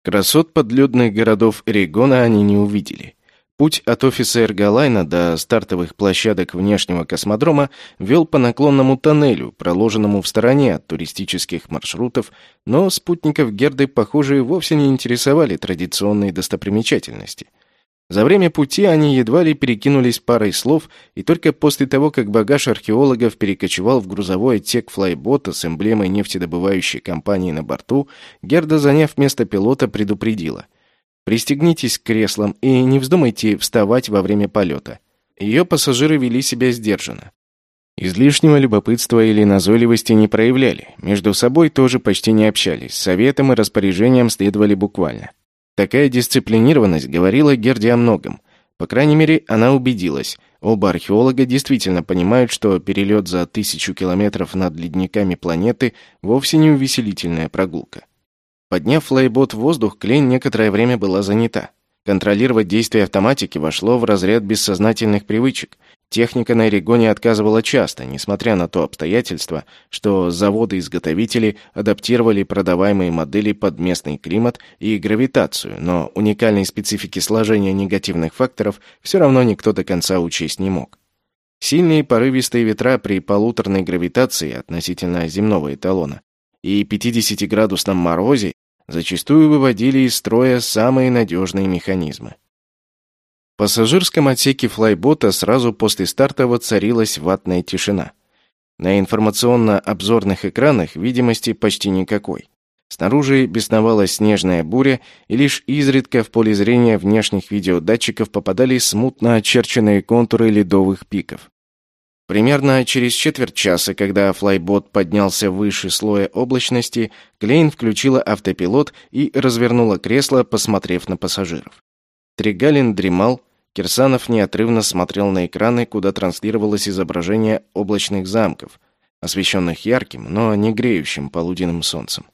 Красот подледных городов Эригона они не увидели. Путь от офиса Эрголайна до стартовых площадок внешнего космодрома вел по наклонному тоннелю, проложенному в стороне от туристических маршрутов, но спутников Герды, похоже, вовсе не интересовали традиционные достопримечательности. За время пути они едва ли перекинулись парой слов, и только после того, как багаж археологов перекочевал в грузовой отсек флайбота с эмблемой нефтедобывающей компании на борту, Герда, заняв место пилота, предупредила. «Пристегнитесь к креслам и не вздумайте вставать во время полета». Ее пассажиры вели себя сдержанно. Излишнего любопытства или назойливости не проявляли, между собой тоже почти не общались, советом и распоряжением следовали буквально. Такая дисциплинированность говорила Герде о многом. По крайней мере, она убедилась. Оба археолога действительно понимают, что перелет за тысячу километров над ледниками планеты вовсе не увеселительная прогулка. Подняв флайбот в воздух, Клейн некоторое время была занята. Контролировать действия автоматики вошло в разряд бессознательных привычек. Техника на Эригоне отказывала часто, несмотря на то обстоятельство, что заводы-изготовители адаптировали продаваемые модели под местный климат и гравитацию, но уникальной специфики сложения негативных факторов все равно никто до конца учесть не мог. Сильные порывистые ветра при полуторной гравитации относительно земного эталона и 50-градусном морозе зачастую выводили из строя самые надежные механизмы. В пассажирском отсеке флайбота сразу после старта воцарилась ватная тишина. На информационно-обзорных экранах видимости почти никакой. Снаружи бесновалась снежная буря, и лишь изредка в поле зрения внешних видеодатчиков попадали смутно очерченные контуры ледовых пиков. Примерно через четверть часа, когда флайбот поднялся выше слоя облачности, Клейн включила автопилот и развернула кресло, посмотрев на пассажиров. Тригалин дремал, Кирсанов неотрывно смотрел на экраны, куда транслировалось изображение облачных замков, освещенных ярким, но не греющим полуденным солнцем.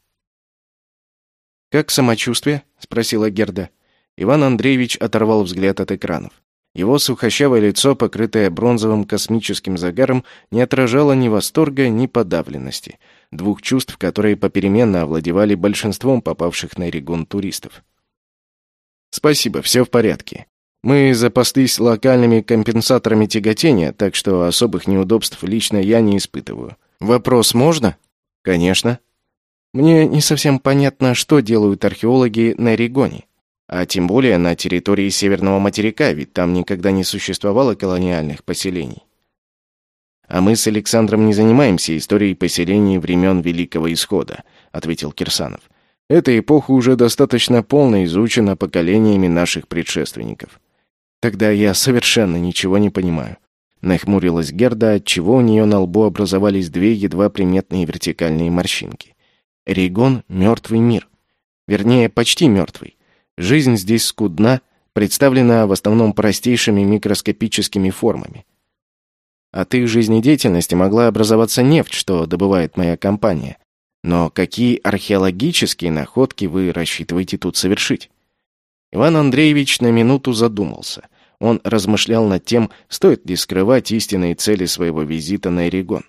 «Как самочувствие?» — спросила Герда. Иван Андреевич оторвал взгляд от экранов. Его сухощавое лицо, покрытое бронзовым космическим загаром, не отражало ни восторга, ни подавленности, двух чувств, которые попеременно овладевали большинством попавших на Регон туристов. «Спасибо, все в порядке. Мы запаслись локальными компенсаторами тяготения, так что особых неудобств лично я не испытываю. Вопрос можно? Конечно. Мне не совсем понятно, что делают археологи на Регоне. А тем более на территории Северного материка, ведь там никогда не существовало колониальных поселений. А мы с Александром не занимаемся историей поселений времен Великого Исхода, ответил Кирсанов. Эта эпоха уже достаточно полно изучена поколениями наших предшественников. Тогда я совершенно ничего не понимаю. Нахмурилась Герда, отчего у нее на лбу образовались две едва приметные вертикальные морщинки. Рейгон — мертвый мир. Вернее, почти мертвый. Жизнь здесь скудна, представлена в основном простейшими микроскопическими формами. От их жизнедеятельности могла образоваться нефть, что добывает моя компания. Но какие археологические находки вы рассчитываете тут совершить? Иван Андреевич на минуту задумался. Он размышлял над тем, стоит ли скрывать истинные цели своего визита на Эригон.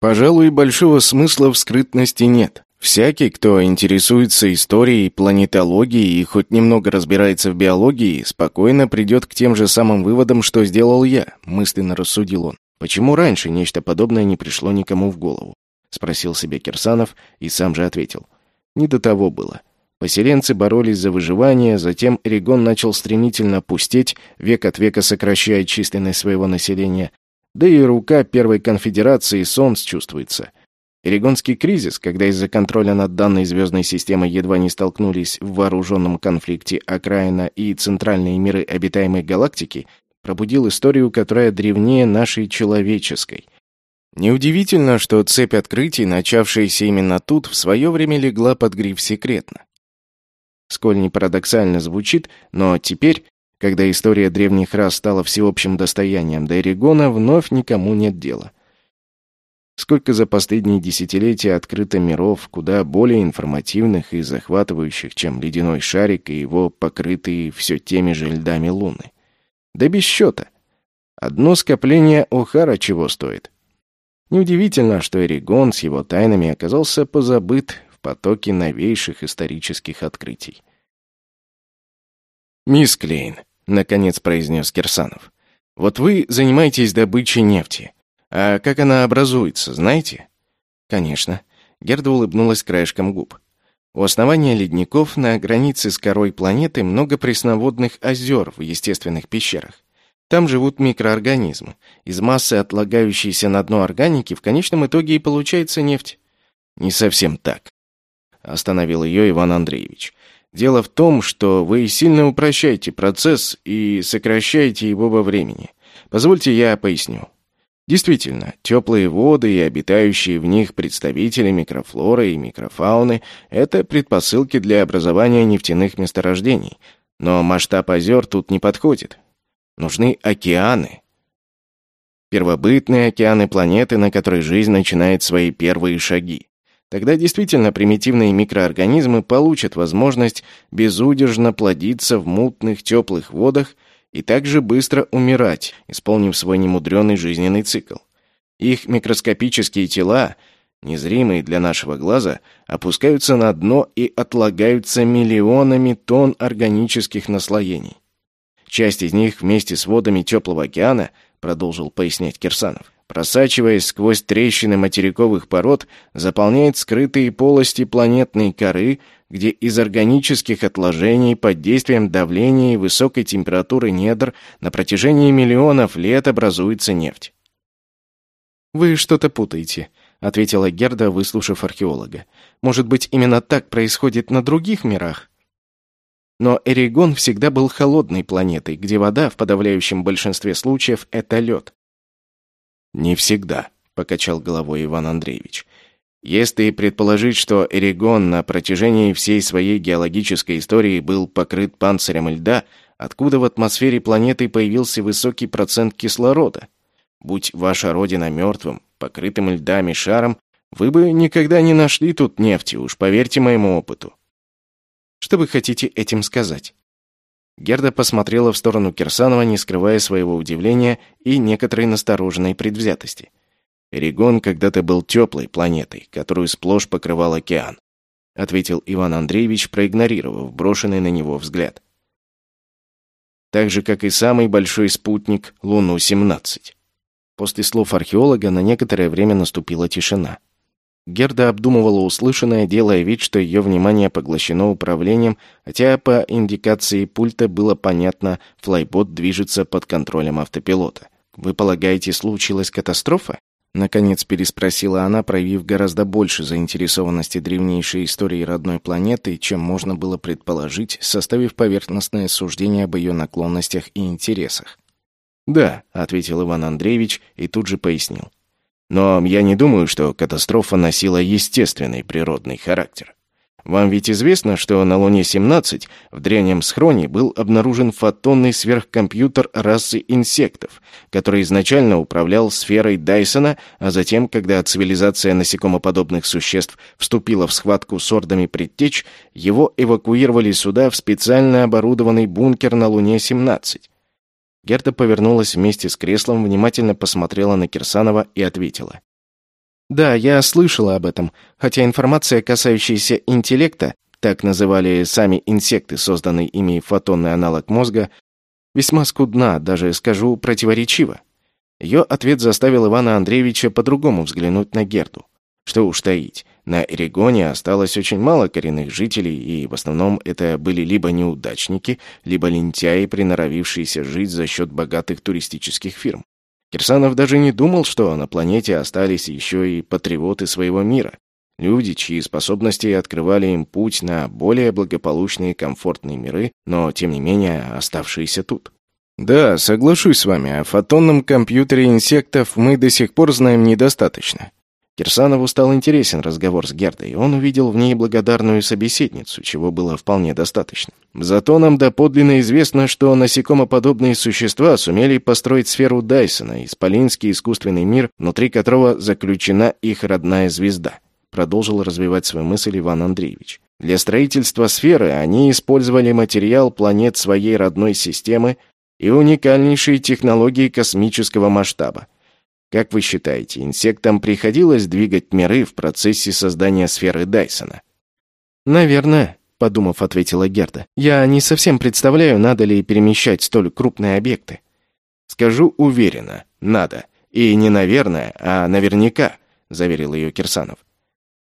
Пожалуй, большого смысла в скрытности нет. Всякий, кто интересуется историей, планетологией и хоть немного разбирается в биологии, спокойно придет к тем же самым выводам, что сделал я, мысленно рассудил он. Почему раньше нечто подобное не пришло никому в голову? Спросил себе Кирсанов и сам же ответил. Не до того было. Поселенцы боролись за выживание, затем Эригон начал стремительно пустеть, век от века сокращая численность своего населения. Да и рука Первой конфедерации солнц чувствуется. Эригонский кризис, когда из-за контроля над данной звездной системой едва не столкнулись в вооруженном конфликте окраина и центральные миры обитаемой галактики, пробудил историю, которая древнее нашей человеческой. Неудивительно, что цепь открытий, начавшаяся именно тут, в свое время легла под гриф «секретно». Сколь не парадоксально звучит, но теперь, когда история древних рас стала всеобщим достоянием до Эригона, вновь никому нет дела. Сколько за последние десятилетия открыто миров, куда более информативных и захватывающих, чем ледяной шарик и его покрытые все теми же льдами луны. Да без счета. Одно скопление Охара чего стоит. Неудивительно, что Эригон с его тайнами оказался позабыт потоке новейших исторических открытий. «Мисс Клейн», — наконец произнес Кирсанов, — «вот вы занимаетесь добычей нефти. А как она образуется, знаете?» «Конечно». Герда улыбнулась краешком губ. У основания ледников на границе с корой планеты много пресноводных озер в естественных пещерах. Там живут микроорганизмы. Из массы отлагающейся на дно органики в конечном итоге и получается нефть. Не совсем так. Остановил ее Иван Андреевич. Дело в том, что вы сильно упрощаете процесс и сокращаете его во времени. Позвольте я поясню. Действительно, теплые воды и обитающие в них представители микрофлоры и микрофауны – это предпосылки для образования нефтяных месторождений. Но масштаб озер тут не подходит. Нужны океаны. Первобытные океаны планеты, на которой жизнь начинает свои первые шаги. Тогда действительно примитивные микроорганизмы получат возможность безудержно плодиться в мутных теплых водах и также быстро умирать, исполнив свой немудренный жизненный цикл. Их микроскопические тела, незримые для нашего глаза, опускаются на дно и отлагаются миллионами тонн органических наслоений. Часть из них вместе с водами теплого океана, продолжил пояснять Кирсанов, просачиваясь сквозь трещины материковых пород, заполняет скрытые полости планетной коры, где из органических отложений под действием давления и высокой температуры недр на протяжении миллионов лет образуется нефть. «Вы что-то путаете», — ответила Герда, выслушав археолога. «Может быть, именно так происходит на других мирах?» Но Эригон всегда был холодной планетой, где вода в подавляющем большинстве случаев — это лед. «Не всегда», — покачал головой Иван Андреевич. Если предположить, что Эригон на протяжении всей своей геологической истории был покрыт панцирем льда, откуда в атмосфере планеты появился высокий процент кислорода? Будь ваша родина мертвым, покрытым льдами шаром, вы бы никогда не нашли тут нефти, уж поверьте моему опыту. Что вы хотите этим сказать? Герда посмотрела в сторону Кирсанова, не скрывая своего удивления и некоторой настороженной предвзятости. Эригон когда-то был теплой планетой, которую сплошь покрывал океан, ответил Иван Андреевич, проигнорировав брошенный на него взгляд. Так же, как и самый большой спутник Луну-17. После слов археолога на некоторое время наступила тишина. Герда обдумывала услышанное, делая вид, что ее внимание поглощено управлением, хотя по индикации пульта было понятно, флайбот движется под контролем автопилота. «Вы полагаете, случилась катастрофа?» Наконец переспросила она, проявив гораздо больше заинтересованности древнейшей истории родной планеты, чем можно было предположить, составив поверхностное суждение об ее наклонностях и интересах. «Да», — ответил Иван Андреевич и тут же пояснил. «Но я не думаю, что катастрофа носила естественный природный характер. Вам ведь известно, что на Луне-17 в древнем схроне был обнаружен фотонный сверхкомпьютер расы инсектов, который изначально управлял сферой Дайсона, а затем, когда цивилизация насекомоподобных существ вступила в схватку с ордами предтеч, его эвакуировали сюда в специально оборудованный бункер на Луне-17. Герта повернулась вместе с креслом, внимательно посмотрела на Кирсанова и ответила. Да, я слышала об этом, хотя информация, касающаяся интеллекта, так называли сами инсекты, созданный ими фотонный аналог мозга, весьма скудна, даже, скажу, противоречива. Ее ответ заставил Ивана Андреевича по-другому взглянуть на Герду. Что уж таить, на Эрегоне осталось очень мало коренных жителей, и в основном это были либо неудачники, либо лентяи, приноровившиеся жить за счет богатых туристических фирм. Кирсанов даже не думал, что на планете остались еще и патриоты своего мира. Люди, чьи способности открывали им путь на более благополучные комфортные миры, но, тем не менее, оставшиеся тут. Да, соглашусь с вами, о фотонном компьютере инсектов мы до сих пор знаем недостаточно. Кирсанову стал интересен разговор с Гердой, он увидел в ней благодарную собеседницу, чего было вполне достаточно. Зато нам доподлинно известно, что насекомоподобные существа сумели построить сферу Дайсона, исполинский искусственный мир, внутри которого заключена их родная звезда. Продолжил развивать свою мысль Иван Андреевич. Для строительства сферы они использовали материал планет своей родной системы и уникальнейшие технологии космического масштаба. Как вы считаете, инсектам приходилось двигать миры в процессе создания сферы Дайсона? Наверное, подумав, ответила Герда. Я не совсем представляю, надо ли перемещать столь крупные объекты. Скажу уверенно, надо. И не наверное, а наверняка, заверил ее Кирсанов.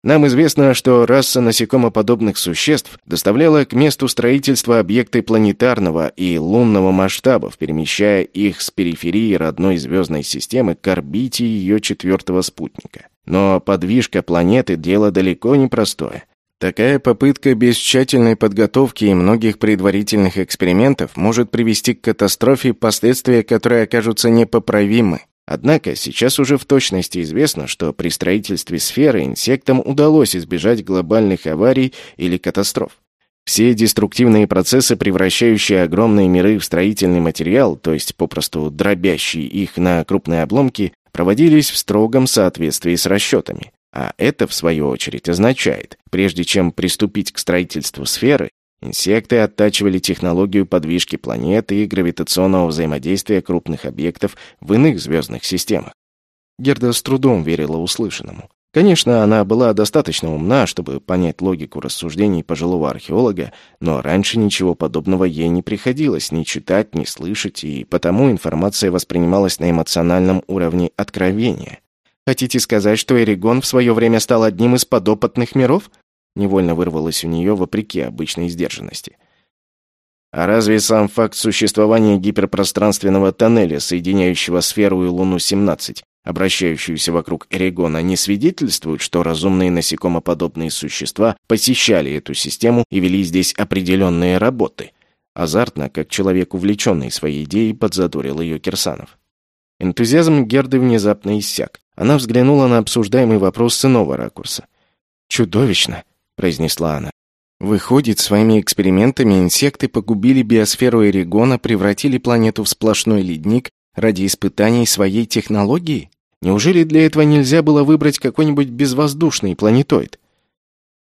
Нам известно, что раса насекомоподобных существ доставляла к месту строительства объекты планетарного и лунного масштабов, перемещая их с периферии родной звездной системы к орбите ее четвертого спутника. Но подвижка планеты – дело далеко не простое. Такая попытка без тщательной подготовки и многих предварительных экспериментов может привести к катастрофе, последствия которой окажутся непоправимы. Однако сейчас уже в точности известно, что при строительстве сферы инсектам удалось избежать глобальных аварий или катастроф. Все деструктивные процессы, превращающие огромные миры в строительный материал, то есть попросту дробящие их на крупные обломки, проводились в строгом соответствии с расчетами. А это, в свою очередь, означает, прежде чем приступить к строительству сферы, Инсекты оттачивали технологию подвижки планеты и гравитационного взаимодействия крупных объектов в иных звездных системах. Герда с трудом верила услышанному. Конечно, она была достаточно умна, чтобы понять логику рассуждений пожилого археолога, но раньше ничего подобного ей не приходилось ни читать, ни слышать, и потому информация воспринималась на эмоциональном уровне откровения. Хотите сказать, что Эригон в свое время стал одним из подопытных миров? Невольно вырвалось у нее вопреки обычной сдержанности. А разве сам факт существования гиперпространственного тоннеля, соединяющего сферу и Луну-17, обращающуюся вокруг Эрегона, не свидетельствует, что разумные насекомоподобные существа посещали эту систему и вели здесь определенные работы? Азартно, как человек, увлеченный своей идеей, подзадорил ее Кирсанов. Энтузиазм Герды внезапно иссяк. Она взглянула на обсуждаемый вопрос с иного ракурса. «Чудовищно!» — произнесла она. Выходит, своими экспериментами инсекты погубили биосферу Эригона, превратили планету в сплошной ледник ради испытаний своей технологии? Неужели для этого нельзя было выбрать какой-нибудь безвоздушный планетоид?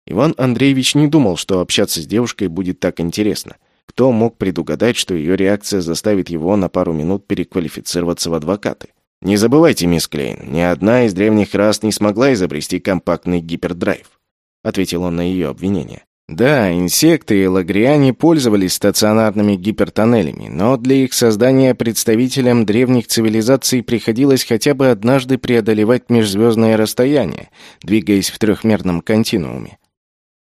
Иван Андреевич не думал, что общаться с девушкой будет так интересно. Кто мог предугадать, что ее реакция заставит его на пару минут переквалифицироваться в адвокаты? Не забывайте, мисс Клейн, ни одна из древних рас не смогла изобрести компактный гипердрайв. — ответил он на ее обвинение. Да, инсекты и лагриане пользовались стационарными гипертоннелями, но для их создания представителям древних цивилизаций приходилось хотя бы однажды преодолевать межзвездное расстояние, двигаясь в трехмерном континууме.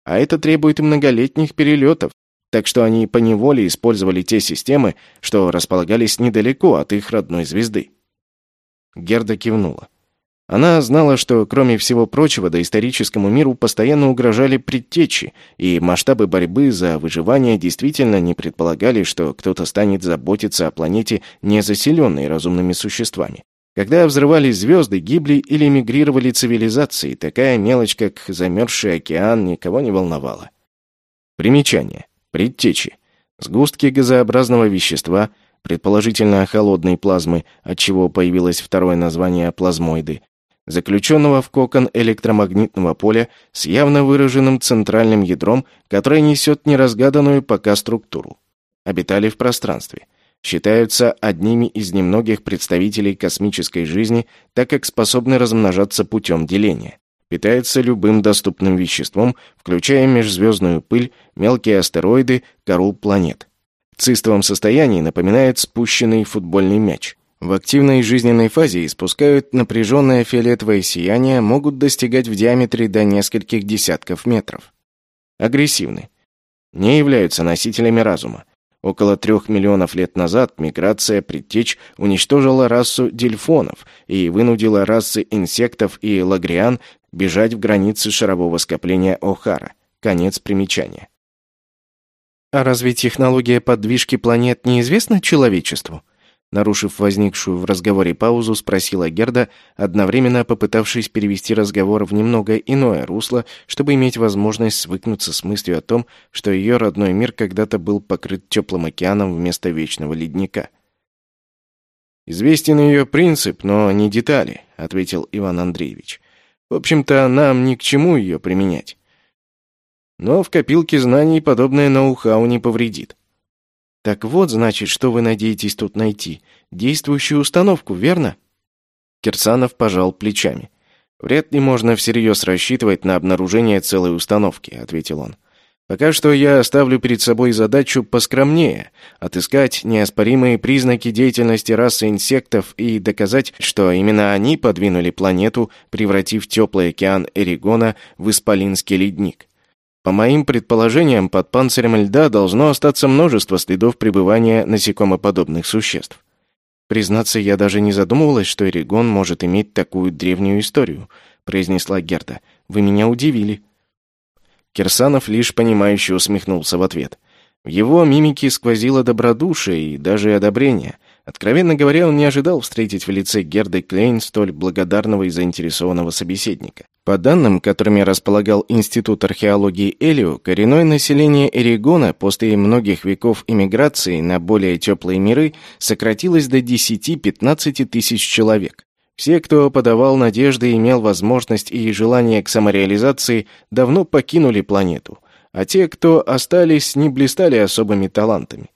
А это требует многолетних перелетов, так что они поневоле использовали те системы, что располагались недалеко от их родной звезды. Герда кивнула. Она знала, что, кроме всего прочего, доисторическому миру постоянно угрожали предтечи, и масштабы борьбы за выживание действительно не предполагали, что кто-то станет заботиться о планете, не заселенной разумными существами. Когда взрывались звезды, гибли или мигрировали цивилизации, такая мелочь, как замерзший океан, никого не волновала. Примечание. Предтечи. Сгустки газообразного вещества, предположительно холодной плазмы, от чего появилось второе название плазмоиды, заключенного в кокон электромагнитного поля с явно выраженным центральным ядром, которое несет неразгаданную пока структуру. Обитали в пространстве. Считаются одними из немногих представителей космической жизни, так как способны размножаться путем деления. Питается любым доступным веществом, включая межзвездную пыль, мелкие астероиды, кору планет. В цистовом состоянии напоминает спущенный футбольный мяч. В активной жизненной фазе испускают напряженное фиолетовое сияние, могут достигать в диаметре до нескольких десятков метров. Агрессивны. Не являются носителями разума. Около трех миллионов лет назад миграция предтеч уничтожила расу дельфонов и вынудила расы инсектов и лагриан бежать в границы шарового скопления О'Хара. Конец примечания. А разве технология подвижки планет неизвестна человечеству? Нарушив возникшую в разговоре паузу, спросила Герда, одновременно попытавшись перевести разговор в немного иное русло, чтобы иметь возможность свыкнуться с мыслью о том, что ее родной мир когда-то был покрыт теплым океаном вместо вечного ледника. «Известен ее принцип, но не детали», — ответил Иван Андреевич. «В общем-то, нам ни к чему ее применять. Но в копилке знаний подобное ноу-хау не повредит. Так вот, значит, что вы надеетесь тут найти. Действующую установку, верно? Кирсанов пожал плечами. Вряд ли можно всерьез рассчитывать на обнаружение целой установки, ответил он. Пока что я ставлю перед собой задачу поскромнее — отыскать неоспоримые признаки деятельности расы инсектов и доказать, что именно они подвинули планету, превратив теплый океан Эригона в исполинский ледник. По моим предположениям, под панцирем льда должно остаться множество следов пребывания насекомоподобных существ. Признаться, я даже не задумывалась, что Эригон может иметь такую древнюю историю, произнесла Герда. Вы меня удивили. Кирсанов лишь понимающе усмехнулся в ответ. В его мимике сквозило добродушие и даже одобрение. Откровенно говоря, он не ожидал встретить в лице Герды Клейн столь благодарного и заинтересованного собеседника. По данным, которыми располагал Институт археологии Элио, коренное население Эригона после многих веков иммиграции на более теплые миры сократилось до 10-15 тысяч человек. Все, кто подавал надежды и имел возможность и желание к самореализации, давно покинули планету, а те, кто остались, не блистали особыми талантами.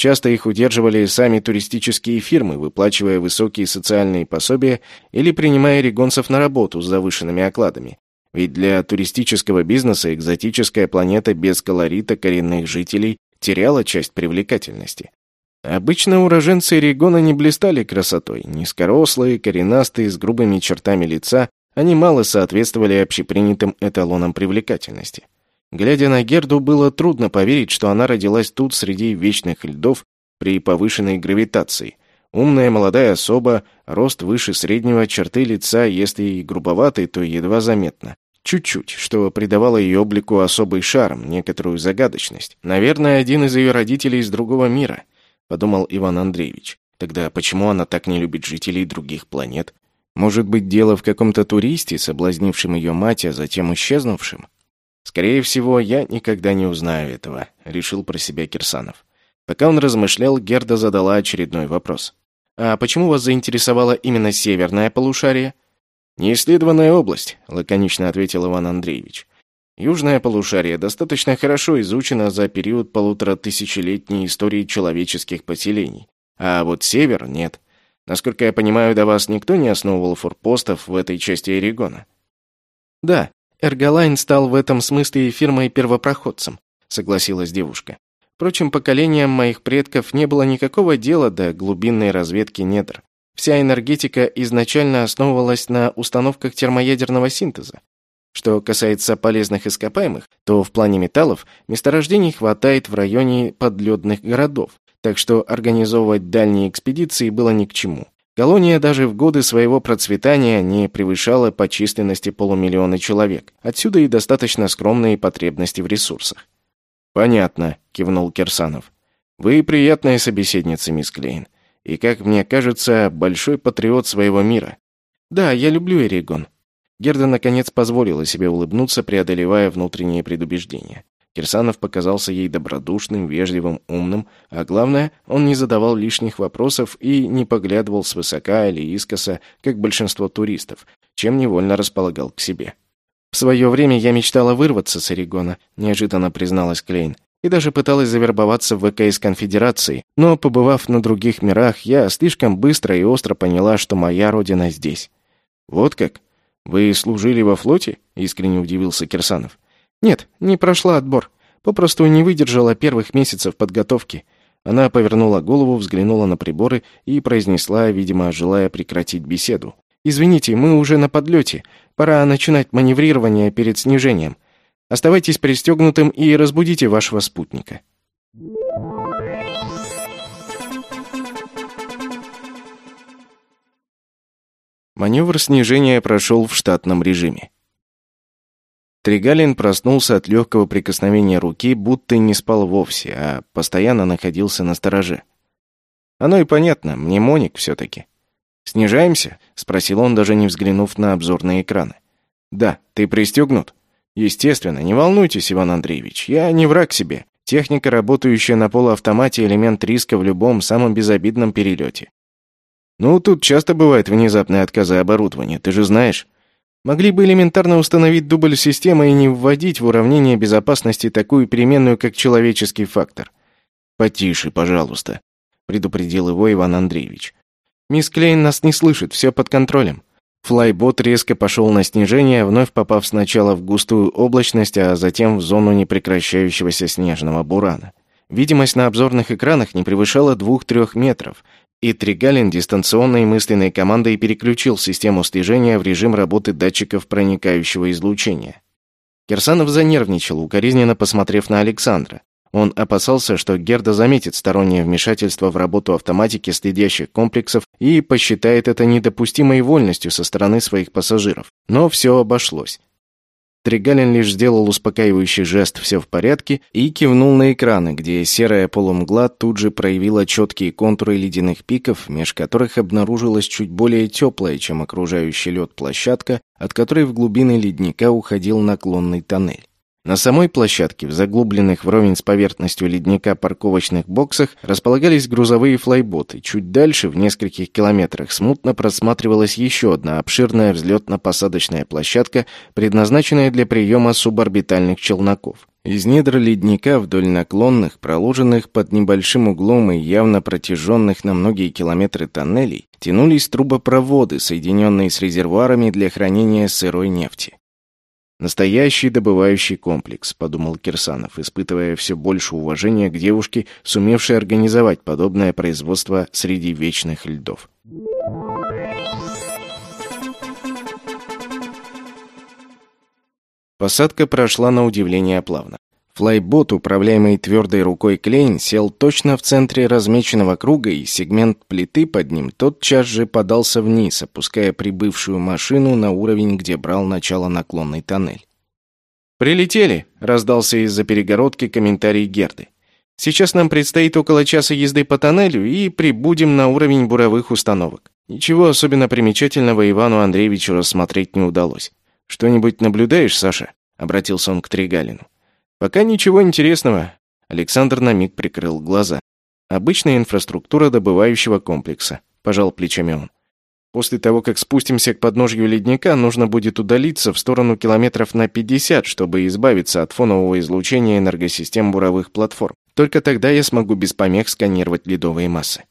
Часто их удерживали сами туристические фирмы, выплачивая высокие социальные пособия или принимая регонцев на работу с завышенными окладами. Ведь для туристического бизнеса экзотическая планета без колорита коренных жителей теряла часть привлекательности. Обычно уроженцы региона не блистали красотой. Низкорослые, коренастые, с грубыми чертами лица, они мало соответствовали общепринятым эталонам привлекательности. Глядя на Герду, было трудно поверить, что она родилась тут среди вечных льдов при повышенной гравитации. Умная молодая особа, рост выше среднего, черты лица, если и грубоватые, то едва заметно. Чуть-чуть, что придавало ее облику особый шарм, некоторую загадочность. Наверное, один из ее родителей из другого мира — подумал Иван Андреевич. Тогда почему она так не любит жителей других планет? Может быть, дело в каком-то туристе, соблазнившем ее мать, а затем исчезнувшем? Скорее всего, я никогда не узнаю этого, решил про себя Кирсанов. Пока он размышлял, Герда задала очередной вопрос. А почему вас заинтересовала именно северное полушарие? Неисследованная область, лаконично ответил Иван Андреевич. Южное полушарие достаточно хорошо изучено за период полутора тысячелетней истории человеческих поселений. А вот север нет. Насколько я понимаю, до вас никто не основывал форпостов в этой части Орегона. Да, Эрголайн стал в этом смысле фирмой-первопроходцем, согласилась девушка. Впрочем, поколениям моих предков не было никакого дела до глубинной разведки недр. Вся энергетика изначально основывалась на установках термоядерного синтеза. Что касается полезных ископаемых, то в плане металлов месторождений хватает в районе подледных городов, так что организовывать дальние экспедиции было ни к чему. Колония даже в годы своего процветания не превышала по численности полумиллиона человек. Отсюда и достаточно скромные потребности в ресурсах. «Понятно», — кивнул Кирсанов. «Вы приятная собеседница, мисс Клейн. И, как мне кажется, большой патриот своего мира. Да, я люблю Эригон. Герда, наконец, позволила себе улыбнуться, преодолевая внутренние предубеждения. Кирсанов показался ей добродушным, вежливым, умным, а главное, он не задавал лишних вопросов и не поглядывал свысока или искоса, как большинство туристов, чем невольно располагал к себе. «В свое время я мечтала вырваться с Орегона», — неожиданно призналась Клейн, и даже пыталась завербоваться в ВКС Конфедерации, но, побывав на других мирах, я слишком быстро и остро поняла, что моя родина здесь. «Вот как?» «Вы служили во флоте?» — искренне удивился Кирсанов. «Нет, не прошла отбор. Попросту не выдержала первых месяцев подготовки». Она повернула голову, взглянула на приборы и произнесла, видимо, желая прекратить беседу. «Извините, мы уже на подлете. Пора начинать маневрирование перед снижением. Оставайтесь пристегнутым и разбудите вашего спутника». Маневр снижения прошел в штатном режиме. Тригалин проснулся от легкого прикосновения руки, будто не спал вовсе, а постоянно находился на стороже. Оно и понятно, мнемоник все-таки. «Снижаемся?» — спросил он, даже не взглянув на обзорные экраны. «Да, ты пристегнут?» «Естественно, не волнуйтесь, Иван Андреевич, я не враг себе. Техника, работающая на полуавтомате, элемент риска в любом самом безобидном перелете. «Ну, тут часто бывают внезапные отказы оборудования, ты же знаешь. Могли бы элементарно установить дубль системы и не вводить в уравнение безопасности такую переменную, как человеческий фактор». «Потише, пожалуйста», — предупредил его Иван Андреевич. «Мисс Клейн нас не слышит, все под контролем». Флайбот резко пошел на снижение, вновь попав сначала в густую облачность, а затем в зону непрекращающегося снежного бурана. Видимость на обзорных экранах не превышала 2-3 метров, и Тригалин дистанционной мысленной командой переключил систему слежения в режим работы датчиков проникающего излучения. Кирсанов занервничал, укоризненно посмотрев на Александра. Он опасался, что Герда заметит стороннее вмешательство в работу автоматики следящих комплексов и посчитает это недопустимой вольностью со стороны своих пассажиров. Но все обошлось. Тригалин лишь сделал успокаивающий жест «все в порядке» и кивнул на экраны, где серая полумгла тут же проявила четкие контуры ледяных пиков, меж которых обнаружилась чуть более теплая, чем окружающий лед площадка, от которой в глубины ледника уходил наклонный тоннель. На самой площадке, в заглубленных вровень с поверхностью ледника парковочных боксах, располагались грузовые флайботы. Чуть дальше, в нескольких километрах, смутно просматривалась еще одна обширная взлетно-посадочная площадка, предназначенная для приема суборбитальных челноков. Из недр ледника вдоль наклонных, проложенных под небольшим углом и явно протяженных на многие километры тоннелей, тянулись трубопроводы, соединенные с резервуарами для хранения сырой нефти. Настоящий добывающий комплекс, подумал Кирсанов, испытывая все больше уважения к девушке, сумевшей организовать подобное производство среди вечных льдов. Посадка прошла на удивление плавно. Флайбот, управляемый твердой рукой Клейн, сел точно в центре размеченного круга, и сегмент плиты под ним тотчас же подался вниз, опуская прибывшую машину на уровень, где брал начало наклонный тоннель. «Прилетели!» — раздался из-за перегородки комментарий Герды. «Сейчас нам предстоит около часа езды по тоннелю, и прибудем на уровень буровых установок. Ничего особенно примечательного Ивану Андреевичу рассмотреть не удалось. Что-нибудь наблюдаешь, Саша?» — обратился он к Тригалину. «Пока ничего интересного». Александр на миг прикрыл глаза. «Обычная инфраструктура добывающего комплекса», — пожал плечами он. После того, как спустимся к подножью ледника, нужно будет удалиться в сторону километров на 50, чтобы избавиться от фонового излучения энергосистем буровых платформ. Только тогда я смогу без помех сканировать ледовые массы.